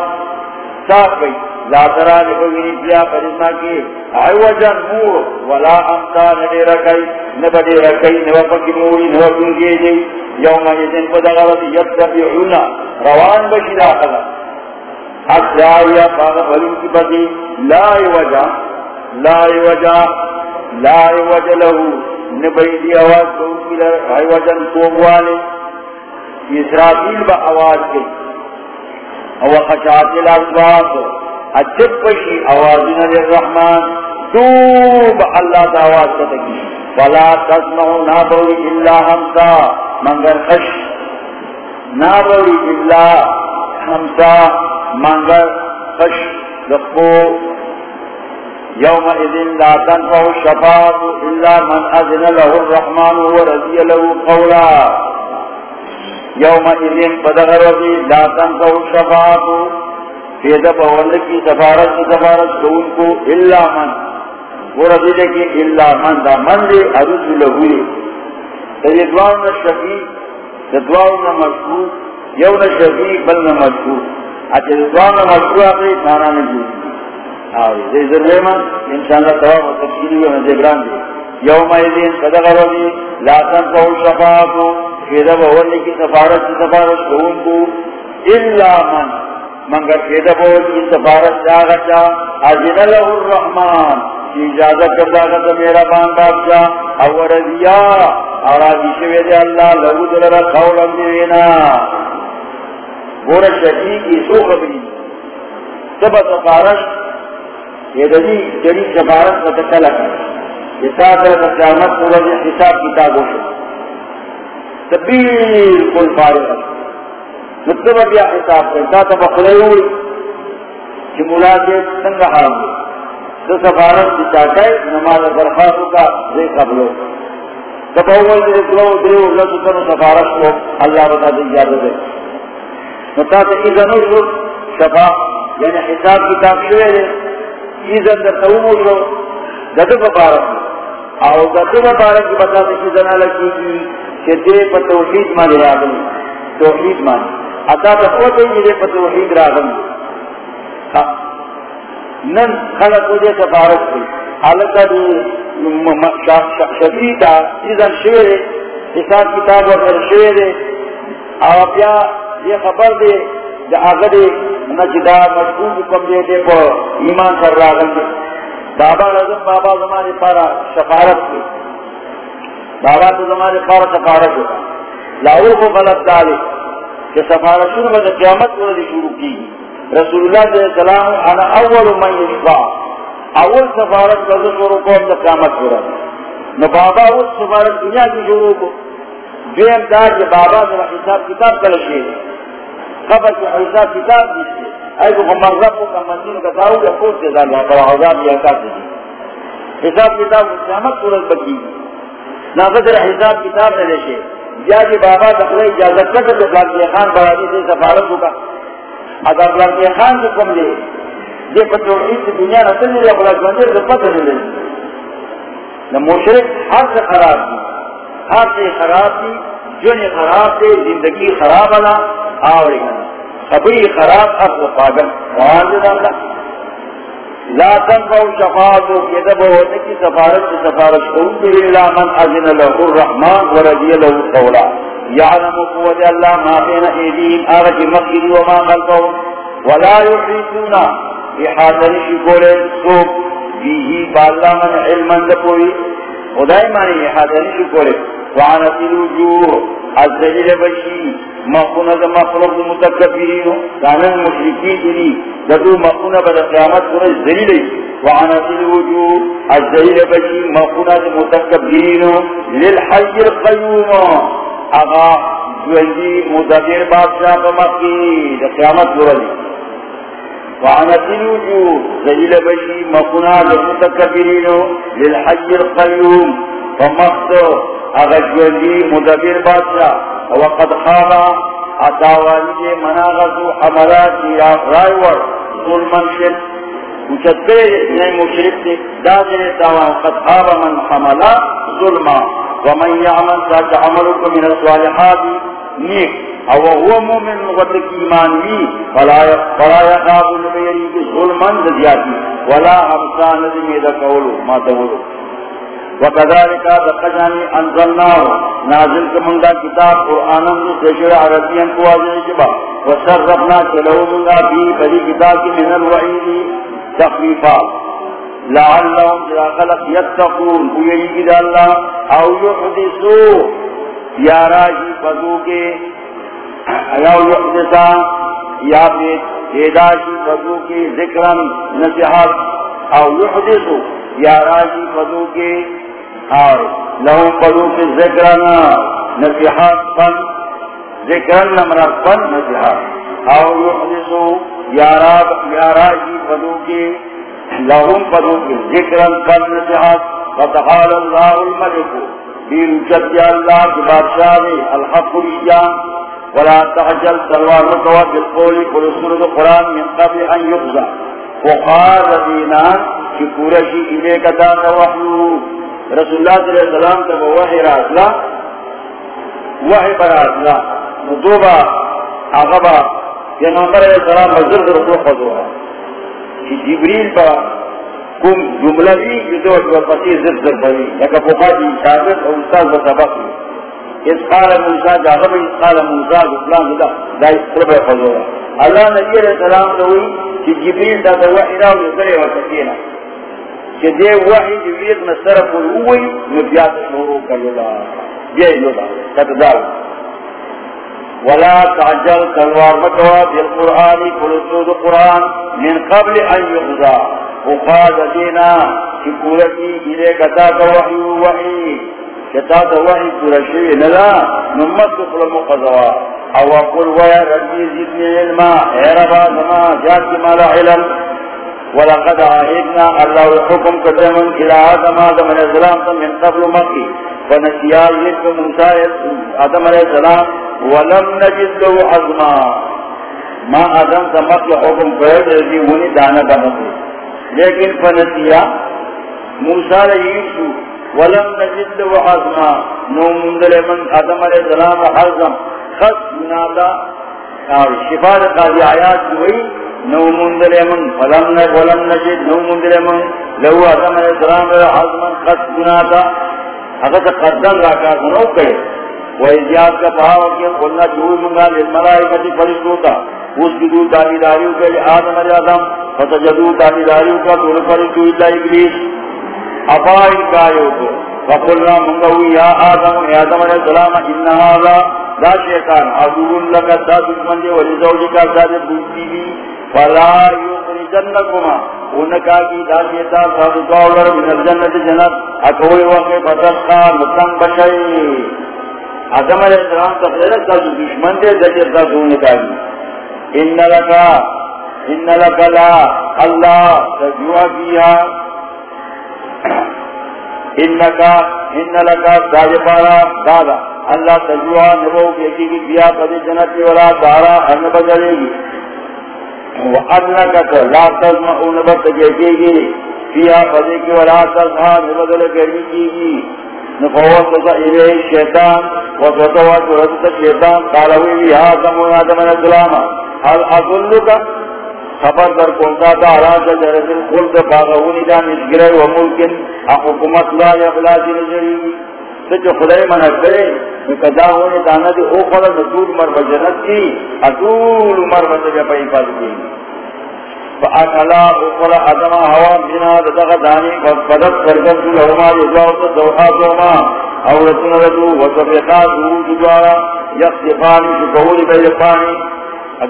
صاف گئی لا ترا لبگینی پیا پرسنا کی عوجا نور ولا امتا ندے رکھئی نبدے رکھئی نوپکی موری نوپنگی جی یوم ایزن پدغرد یتبعونا روان بجی داخلا حق جائیا فاغ بلن کی بدی لا وجہ لا وجہ لا وجہ لہو نبی دی آواز کو کی لر وجن کوبوانے اسرافیل با آواز کی. او خشاعت الاسواق اچھت پشی آوازین للرحمن توب اللہ دا آواز کتکی فلا تسمعو نابوی اللہ ہمسا منگر خش. نابوی اللہ ہمسا منگر خش. لقو يوم يومئذ لا تنفع الشفاعة إلا من أذن له الرحمن ورضي له قولا. يوم يومئذ فدغر وفي لا تنفع الشفاعة. في دفع ولكي سفارت سفارت كونكو إلا من. ورضي لك إلا من دا من لي أرس له فيدوان الشفيع تدوان مشهور يوم الشفيع بلنا مشهور أتدوان مشهور أقري مانا نجوز انشاءاللہ تواب و و یوم ایدین صدق لا تنفع فیدہ بہولنے کی سفارت کی سفارت کو. الا من منگر فیدہ کی سفارت جاگتا ازن الرحمن، کی اجازت کردہ گتا میرا بان بابشاہ او رضیا آرادی شوید اللہ، لہو دلر قولا دینا گورا شکی کی سو خبری. سبا سفارت یہ دلی جڑی سفارت کا تکلا ہے یہ ساتھ قیامت پورا دن حساب کتاب ہو تو بالکل فارغ مطلب کیا حساب کرتا تو بخلے ہوئی کہ ملازم سنگ حال ہوئی تو سفارت کی چاہتا ہے، نماز درخواست کا دے قبلو جب اول دے دو دے لفظ کرو سفارت کو اللہ بتا دے اجازت ہے مطلب اذن شفا یعنی حساب کتاب شوئے ایزن در تاومو شو ددو ببارک او ددو ببارک کی بتا سکی زنا لکی کی کہ دے پا توحید مانی راگن توحید مانی. اتا تقوی جی کئی دے پا توحید راگن نن خلق ہو وجہ سفارت کی حالتا دی شفیتا ایزن شوئے حساب کتاب وغیر شوئے او پیا یہ خبر دے، دا آگدے نجدہ مجبور کم دے دے پا ایمان کر رہا گندے بابا رضم بابا زمانے پارا شفارت کی بابا تو زمانے پارا شفارت ہوتا لاؤ کو غلط ڈالے کہ سفارت شروع میں قیامت کو دی شروع کی۔ رسول اللہ صلی اللہ علیہ وسلم انا اول من یشفا۔ اول سفارت کا شروع کو اب قیامت ہو رہا۔ نو بابا اس سفارت دنیا کی شروع کو۔ جو امداد کے بابا ذرا حساب کتاب کا لشے خبر کے حساب کتاب دیتے اے کو مرغب کو کا منزل کا تاؤ یا خود سے ڈالا بڑا عذاب یا کا دی حساب کتاب قیامت صورت بکی نہ ذرا حساب کتاب نہ لشے یا کہ بابا دخلے اجازت کر تو بلاک خان برادری سے سفارت ہوگا اگر بلاک خان کو کم دے۔ یہ توحید کی دنیا نہ چل رہی اپنا بندے سے پتہ نہیں لگی نہ مشرق، ہر سے خراب تھی۔ ہر سے خراب تھی۔ جو نے خراب تھے زندگی خراب آنا آوڑے گا ابھی خراب ہر سے پاگل وہاں لا تنفع شفاعت يدب ہونے کی سفارت کی سفارت قوم الا من اذن له الرحمن ورضي له قولا يعلم قوة الله ما بين ايديهم ارج مخير وما خلفهم ولا يحيطون احاطہ نشی کولے، سوک بیہی بالا من علم اند پوئی خدای مانی احاطہ نشی کولے۔ وعنتی الوجوہ از بشی مخونہ دا مخلوق متکبرینو دانا یعنی مشرکی دلی یعنی ددو مخونہ بدا قیامت کنہ ذہلی وعنتی بشی دا متکبرینو للحی القیوم اغا جوہدی بادشاہ بمکی دا قیامت وعنت الوجوه للحي القيوم. فمخت اغجوزي مدبر بادشاہ، وقد خالا اتاوانی مناغذو حملات یا رائیور ظلمن شد۔ وچت کرے نئے یعنی مشرک سے دادر تاوان قد خاب من حملا ظلما، ومن يعمل ذات عملك من الصالحات، نیک۔ او هو مومن وقت کی ایمان وی فلا فلا يخاف البيري ظلما ذياتي ولا امسان ذي ذكولو ما تقولو۔ وكذلك ذكرني انزلناه نازل كمندا كتاب قرآن ذكر عربيا قواجه جبا وصرفنا چلو مندا بھی بڑی کتاب من الوعید تخفیفا لعلهم اذا خلق يتقون ويجي الله او يحدثوا يا راجي فذو کے. یا پیداشی فضو کی ذکرن نصیحت. او یحدثو. یا راجی فضو کی اور لہو فضو کی ذکرن نصیحت فن ذکرن نمرت فن نصیحت او یحدثو یا راجی فضو کی، لہو فضو کی ذکرن فن نصیحت فتحال اللہ الملکو بیر جد اللہ کی بادشاہ الحق ریجان ولا تعجل سلوار مكوا بالقول كل سورة القرآن من قبل أن يقضى وقال دينان شكورة شيء إليك داك وحيو رسول الله صلى الله عليه وسلم تبا وحي راسلا وحي براسلا مطوبة عقبة پیغمبر علیہ السلام مزر در کو خضوها کہ جبریل با کم جملہ بھی یہ دو پسی زر زر بھئی یکا پوکا جی شاگرد اور استاذ بسبق اس قال موسیٰ جاغب اس قال موسیٰ اسلام دا دا اس قرب فضورا اللہ نبی علیہ السلام دوئی کہ جبریل دا دا وحی راو یسرے وسکینا کہ دے وحی جبریل مسترف ہوئی نبیات شروع کر للا یہ للا تتداو ولا تعجل تلوار مکوا بالقرآن قلسود قرآن، من قبل ان يخزا وقاد دینا شکورتی الے کتا کا وحی وحی. کتا تو وحی پورا شوی ندا نمت کفر مقضوا. او اقول ویا ربی زیدنی علما، اے ربا زما جات مالا علم. ولقد آئیدنا اللہ حکم قدمن الى آدم آدم علیہ السلام، من قبل مقی فنسیا یدک موسیٰ آدم علیہ السلام، ولم نجد له عظما ما آدم تا مقی حکم قید رضی ہونی دانا بنتے لیکن فنسیا موسیٰ علیہ السلام، ولم نجد وحزما نو مندل من آدم علیہ السلام حزم خط منادا اور شفا قاضی آیات ہوئی نو مندل من فلم ولم ولم نجد نو مندل من لو آدم علیہ السلام رہا حضمان قد حزما خط منادا اگر قدم راکا سنو کرے وَإِذْيَاتْ كَ پَهَوَكِ قُلْنَا جُهُ مُنْغَا لِلْمَلَائِكَةِ فَرِشْتُوتَا اس کی دو تابداریوں کے لیے آدم علیہ السلام فتجدو تابداریوں کا دول فرشتو اللہ ابلیس ابا انکارو کو فقلنا منگوی یا آدم یا آدم علیہ السلام انہا لا دا شیطان عدوون لگا دا دشمن دے ولی زوجی کا سادے بودتی بھی فلا یقری جنکما انکا کی دادیتا سادو کاولر من الجنت جنت. اکوئی وقت فتسقا مطلن بشئی. آدم علیہ السلام تقریرت تا جو دشمن دے دجر تا سو انکا کی. ان لکا ان لکا لا، اللہ تجوہ کیا انکا ان لکا داج دادا، اللہ تجوہ نبو کی کی بیا پدی جنت والا دارا ان بدلے گی. وَأَنَّكَ لَا تَزْمَعُ نَبَتَ جَيْكِيگِ فِيهَا فَذِكِ وَلَا تَزْهَا نفوت خبر در کونتا تا علا شجرت الخلد فاغونی دا نشگره و ملکن حکومت لا یغلاجی نجریگی سچ خدای من کرے کدا ہونے دانا دی او خلا نطول مر بجنت کی اطول مر بجنت پای پاس کی فاکلا او خلا ادما ہوا بنا دغه دانی فدت کرگن تو لهما یجاو تو دوحا دوما او رسول ردو وصفقا دو دوارا یخصفانی شکولی بیفانی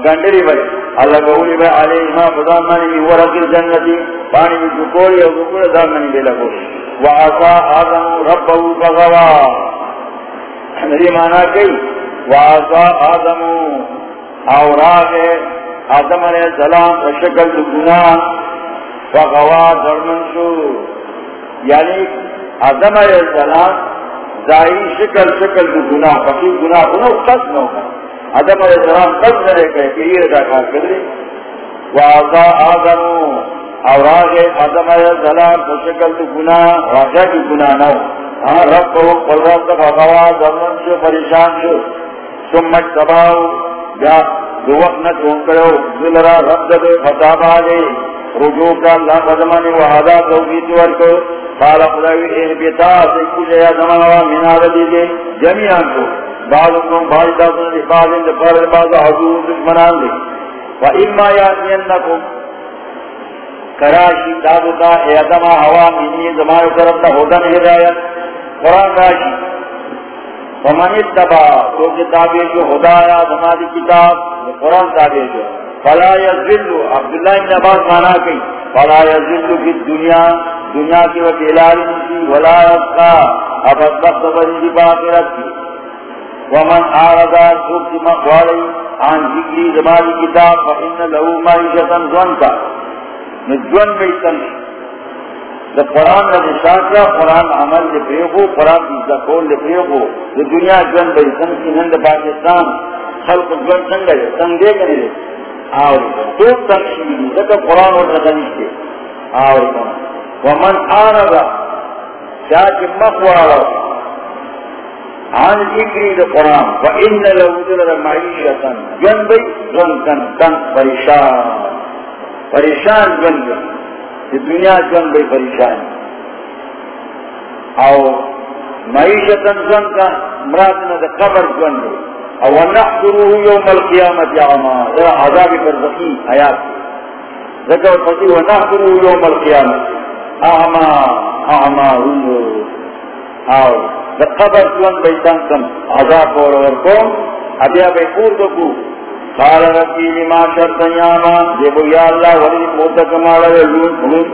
گنڈری بھائی اللہ قولی بھائی علیہ ما فضان منی ورق الجنتی۔ پانی میں شکولی او دکول دار منی بے لگولی۔ وعصا آدم ربه فغوا۔ نبی مانا کئی وعصا آدم اوراغ آدم علیہ السلام شکل گناہ فغوا درمن شو. یعنی آدم علیہ السلام دائی شکل شکل گناہ فقی گناہ کنو قصد نو آدم علیہ السلام قصد نرے کہے کہ یہ رضا کار کر لے آدم اور آگے آدم علیہ السلام کو شکل تو گناہ راجہ کی گناہ نہ ہاں ہاں، رب کو قدرت تک آگوا ضمن سے پریشان شو سمت سباؤ یا دو وقت نہ چون کرو ذلرا رب دے فتاب آگے رجوع کا اللہ قدمانی وحدا توقیت ورکو قال خداوی اے بیتا سے کچھ یا زمانہ منار دیجے جميعاً کو۔ بعضکم بھائی داتن دی بعض اندر پر بعض حضور دشمنان دی وَإِمَّا يَعْنِيَنَّكُمْ کراشی دادتا اے ادما ہوا منی زمان طرف تا ہودن ہدایت۔ قرآن راشی فمن اتبا تو کتابی جو ہدایا زمانی کتاب قرآن تابی جو فلا یزلو عبداللہ ابن عباس مانا کئی فلا یزلو فی الدنیا، دنیا کی وقت وکیلالی نسی ولا یبقا، اب اتبخت بنی باقرت کی ومن آردا سوک مقوالی عن ذکری زمانی کتاب، فإن لہو معیشتا زونتا نجون میں تنش دا قرآن نا دشاکرا قرآن عمل دے پریخو قرآن دیزا کول دے پریخو دا دنیا جون بے تنش کی نند پاکستان خلق جون سنگا ہے سنگ دے گنے دے۔ آوری تو تنشی دی دا قرآن اور نتنش دے۔ آوری کن ومن آرگا شاک مخوارا۔ عن ذکری دا قرآن، فإن لہو دل معیشتا جون بے جون کن کن پریشان۔ پریشان جن بن گئے دنیا جن بھائی پریشان او معیشت جن کا مراد نہ قبر جن گئے او نحضره يوم القيامة عما ذرا عذاب برزخی حیات۔ ذکر فتی ونحضره يوم القيامة اعما اعما رو او ذا قبر جن بیتان کم عذاب اور ورکوم ابیا بے پور دکو قال ربي لما شرط نعما دیکھو یا اللہ ولی موتا کمالا ہے لون لون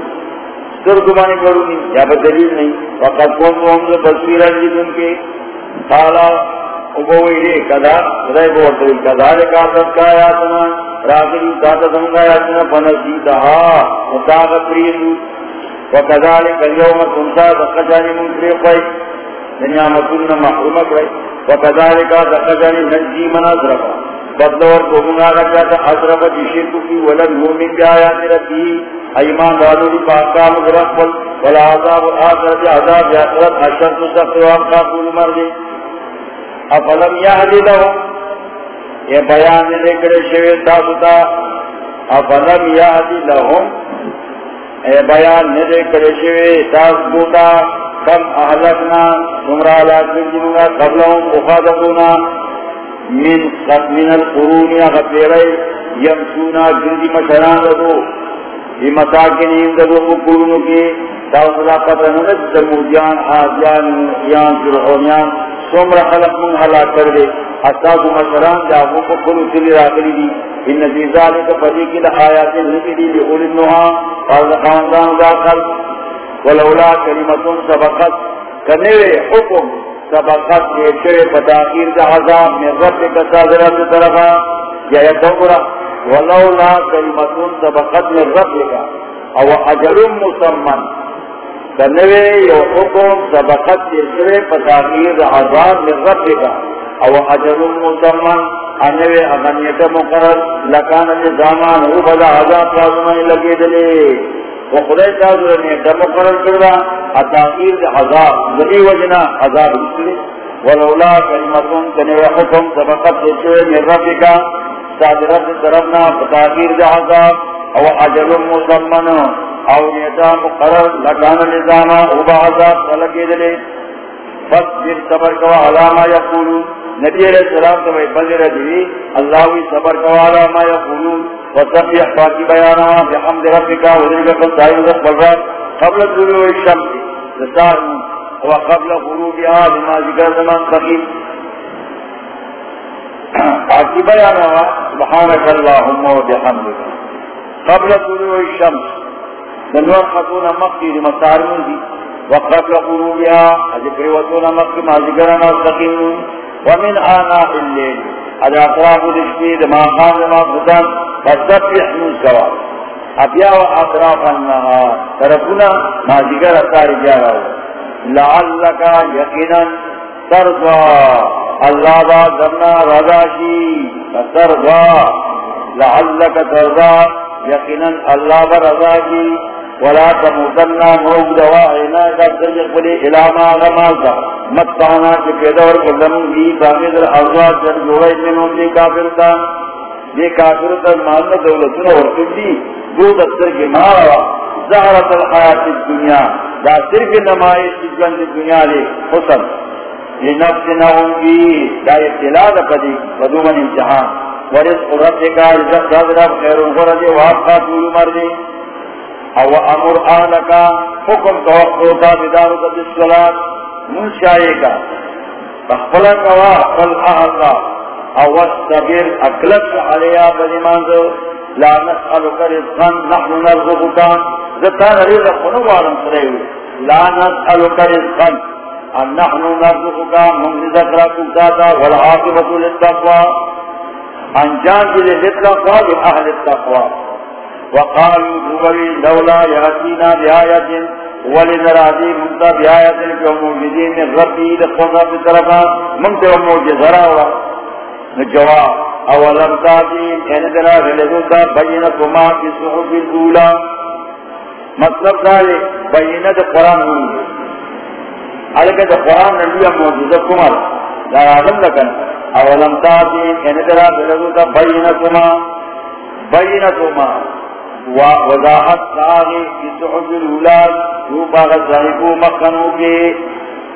سر کمانے کرونی یا بدلیل نہیں وقت کون تو ہم سے بصویر جن کے قال ابوئی لے کدا خدای کو ورطوئی کدا لے کافت کا آیاتنا راکلی تاتا سمگا آیاتنا، فنسیتہا متاق پریدو وکذالک اليوم تنسا دقجانی منکری دنیا یعنی مکننا محرومت رہی وکذالک دقجانی نجی مناظرفا بدلور کو منگا رکھا تھا، حضرت شرک کی ولد مومن کے آیات رکھی۔ ایمان والو دی پاکام رقبل ولا عذاب آخرت عذاب آخرت اشرت سخت وقتا قول مردی افلم یهدی لهم یہ بیان دے کرے شوی تاستا افلم یهدی لهم اے بیان دے کرے شوی تاس بوتا کم احلقنا سمرالا کنجنگا قبلهم افادتونا من من القرون یا غفیرے یمسونا جندی مشران دو یہ مساکنین دو قرونوں کی تاوصلہ پتہ نمت سمودیان آدیان یان فرحونیان سمر خلق من حلا کر دے حساس مشران جاہو کو کلو سلی راکلی دی. ان نتیزہ لکا فضی کی لآیات نکی دی لئول النوحا قرد خاندان داخل ولولا کلمتون سبقت. کنوے حکم سبقت دیکھوے فتاقیر دا عذاب من رب کسا ذرات طرفا یا یدورا ولولا کلمتون سبقت من رب کا او اجل مسمن کنوے یو حکم سبقت دیکھوے فتاقیر دا عذاب من رب کا او اجل مسمن، انوے اغنیت مقرر لکان نظامان او بدا عذاب لازمانی لگے دلے۔ و خدای تازو نیت مقرر کردا اتاقیر عذاب ذلی وجنا عذاب رسلی. ولولا کلمتون کنوے حکم سبقت دیچوے من ربکا صادرت طرفنا فتاقیر عذاب، او اجل مسمن، او نیتا مقرر لکان نظامان او بدا عذاب لگے دلے فصبر صبر کوا علامہ یقولون. نبی علیہ السلام تو میں بندر دی اللہ وی صبر کوالا ما یقولون۔ وصفیح باقی بیانا بحمد ربکا وذلك فالسائل ذات بلرات قبل طلوع الشمس لسار وقبل غروبها لما ذکر زمان بخیل باقی بیانا سبحانك اللهم وبحمدك قبل طلوع الشمس لنوان خطونا مقی لمسار من دی۔ وقبل غروبها ذکر وطونا مقی ما ذکرنا مستقیم ومن آناء الليل. اذا اطراف الاشبيد ما خان ما فتن فاستفح من سوا. ابيا اطراف النهار. تركنا ما ذكر اتار جارا لعلك يقينا ترضى الله با زمنا ذرنا رضاشي ترضى لعلك ترضى يقينا الله با رضاشي ولا تموتنا موگ دوائنا دفتر جقبلی الاما غمازا متعنا کے پیدور کلن بھی باقید الارضات جن جوڑے منہم دی کافر تا یہ کافر تا مالنا دولتنا ورکن دی دو دفتر کے مارا زہرت الحیات الدنیا. دا صرف نمائش جن دنیا لے. حسن. یہ نفس نہوں گی. دا ابتلا دا قدی بدومن امتحان. ورزق ربکا رزق رب خیر غرد وابقا طول مردی. او امر آلکا حکم توقعوتا بدارو تا بسولات من شائے کا۔ تخفلا کوا قل آلکا او استبیر اکلت علیا بدیمانزو لا نسألو کرزقان نحن نرزقکا زتان رزق نوارم سریو لا نسألو کرزقان ان نحن نرزقکا من رزق رکتا والعاقبت للتقوى انجان جلے للتقوى لأهل التقوى وقالوا دوبري لولا يأتينا بآية ولنرادي منتا بآية كو موجودين من ربي لقونا بطرفا منتا موجود ذراوا نجواب اولم تاتين ان درا غلدوتا بينكما في صحف الاولى مطلب دارے بینہ دا قرآن ہوئی علکہ دا قرآن نبیہ موجودہ کمر دا آدم لکن اولم تاتین ان درا غلدوتا بینکما بینکما وضاحت ساغی کی صحب الولاد جو باغ صاحبو مخنو کے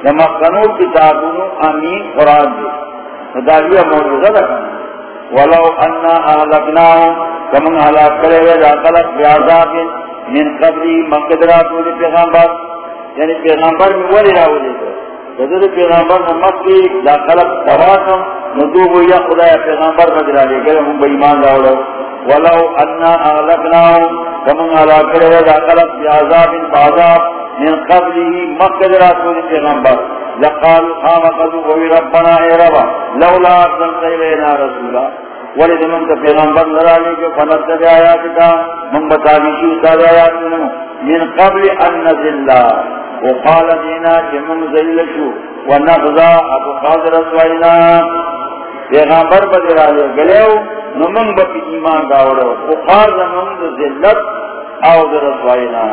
یا مخنو کتابونو امین قرآن دے. نداویہ موجودہ لکھن ولو انا اہلکناہم کمن حلاک کرے وے داخلت بیعذاب من قبلی مقدراتو دی پیغمبر۔ یعنی پیغمبر میں ولی راو دے حضور پیغمبر میں مکی داخلت تواسم ندوبو یا خدا پیغمبر مدرہ لے گئے، ہم بایمان راو ولو انا اغلقناهم كمن على كره داخلت بعذاب بعذاب من قبله مقد رسول پیغمبر لقالوا قام قدوا وی ربنا اے ربا لولا ارسلت الينا رسولا. ولد من پیغمبر لرالی جو فنتبع آیاتکا من بتاویشی استاد آیاتنا من قبل ان نزل. وقال دینا کہ من زلشو ونفضا ابو قادر اسوائنا پیغمبر بدرالی گلیو نمنگ با پی ایمان گاوڑو اخار زمنگ ذلت او در رسوائنا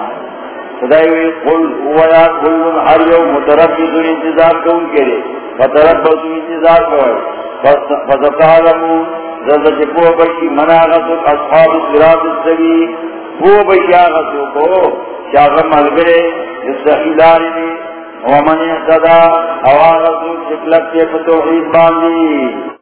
خدایوی قل هویا کلن ہر یو متربیتون انتظار کون کرے۔ فتربیتون انتظار کوئے فستعلمون رضا چکو بشی مناغتو، اصحاب سرات السبی وہ بشی آغتو کو شاغم ملگرے استحیداری دی ومن احتدا او آغتو چکلت کے فتوحید باندی۔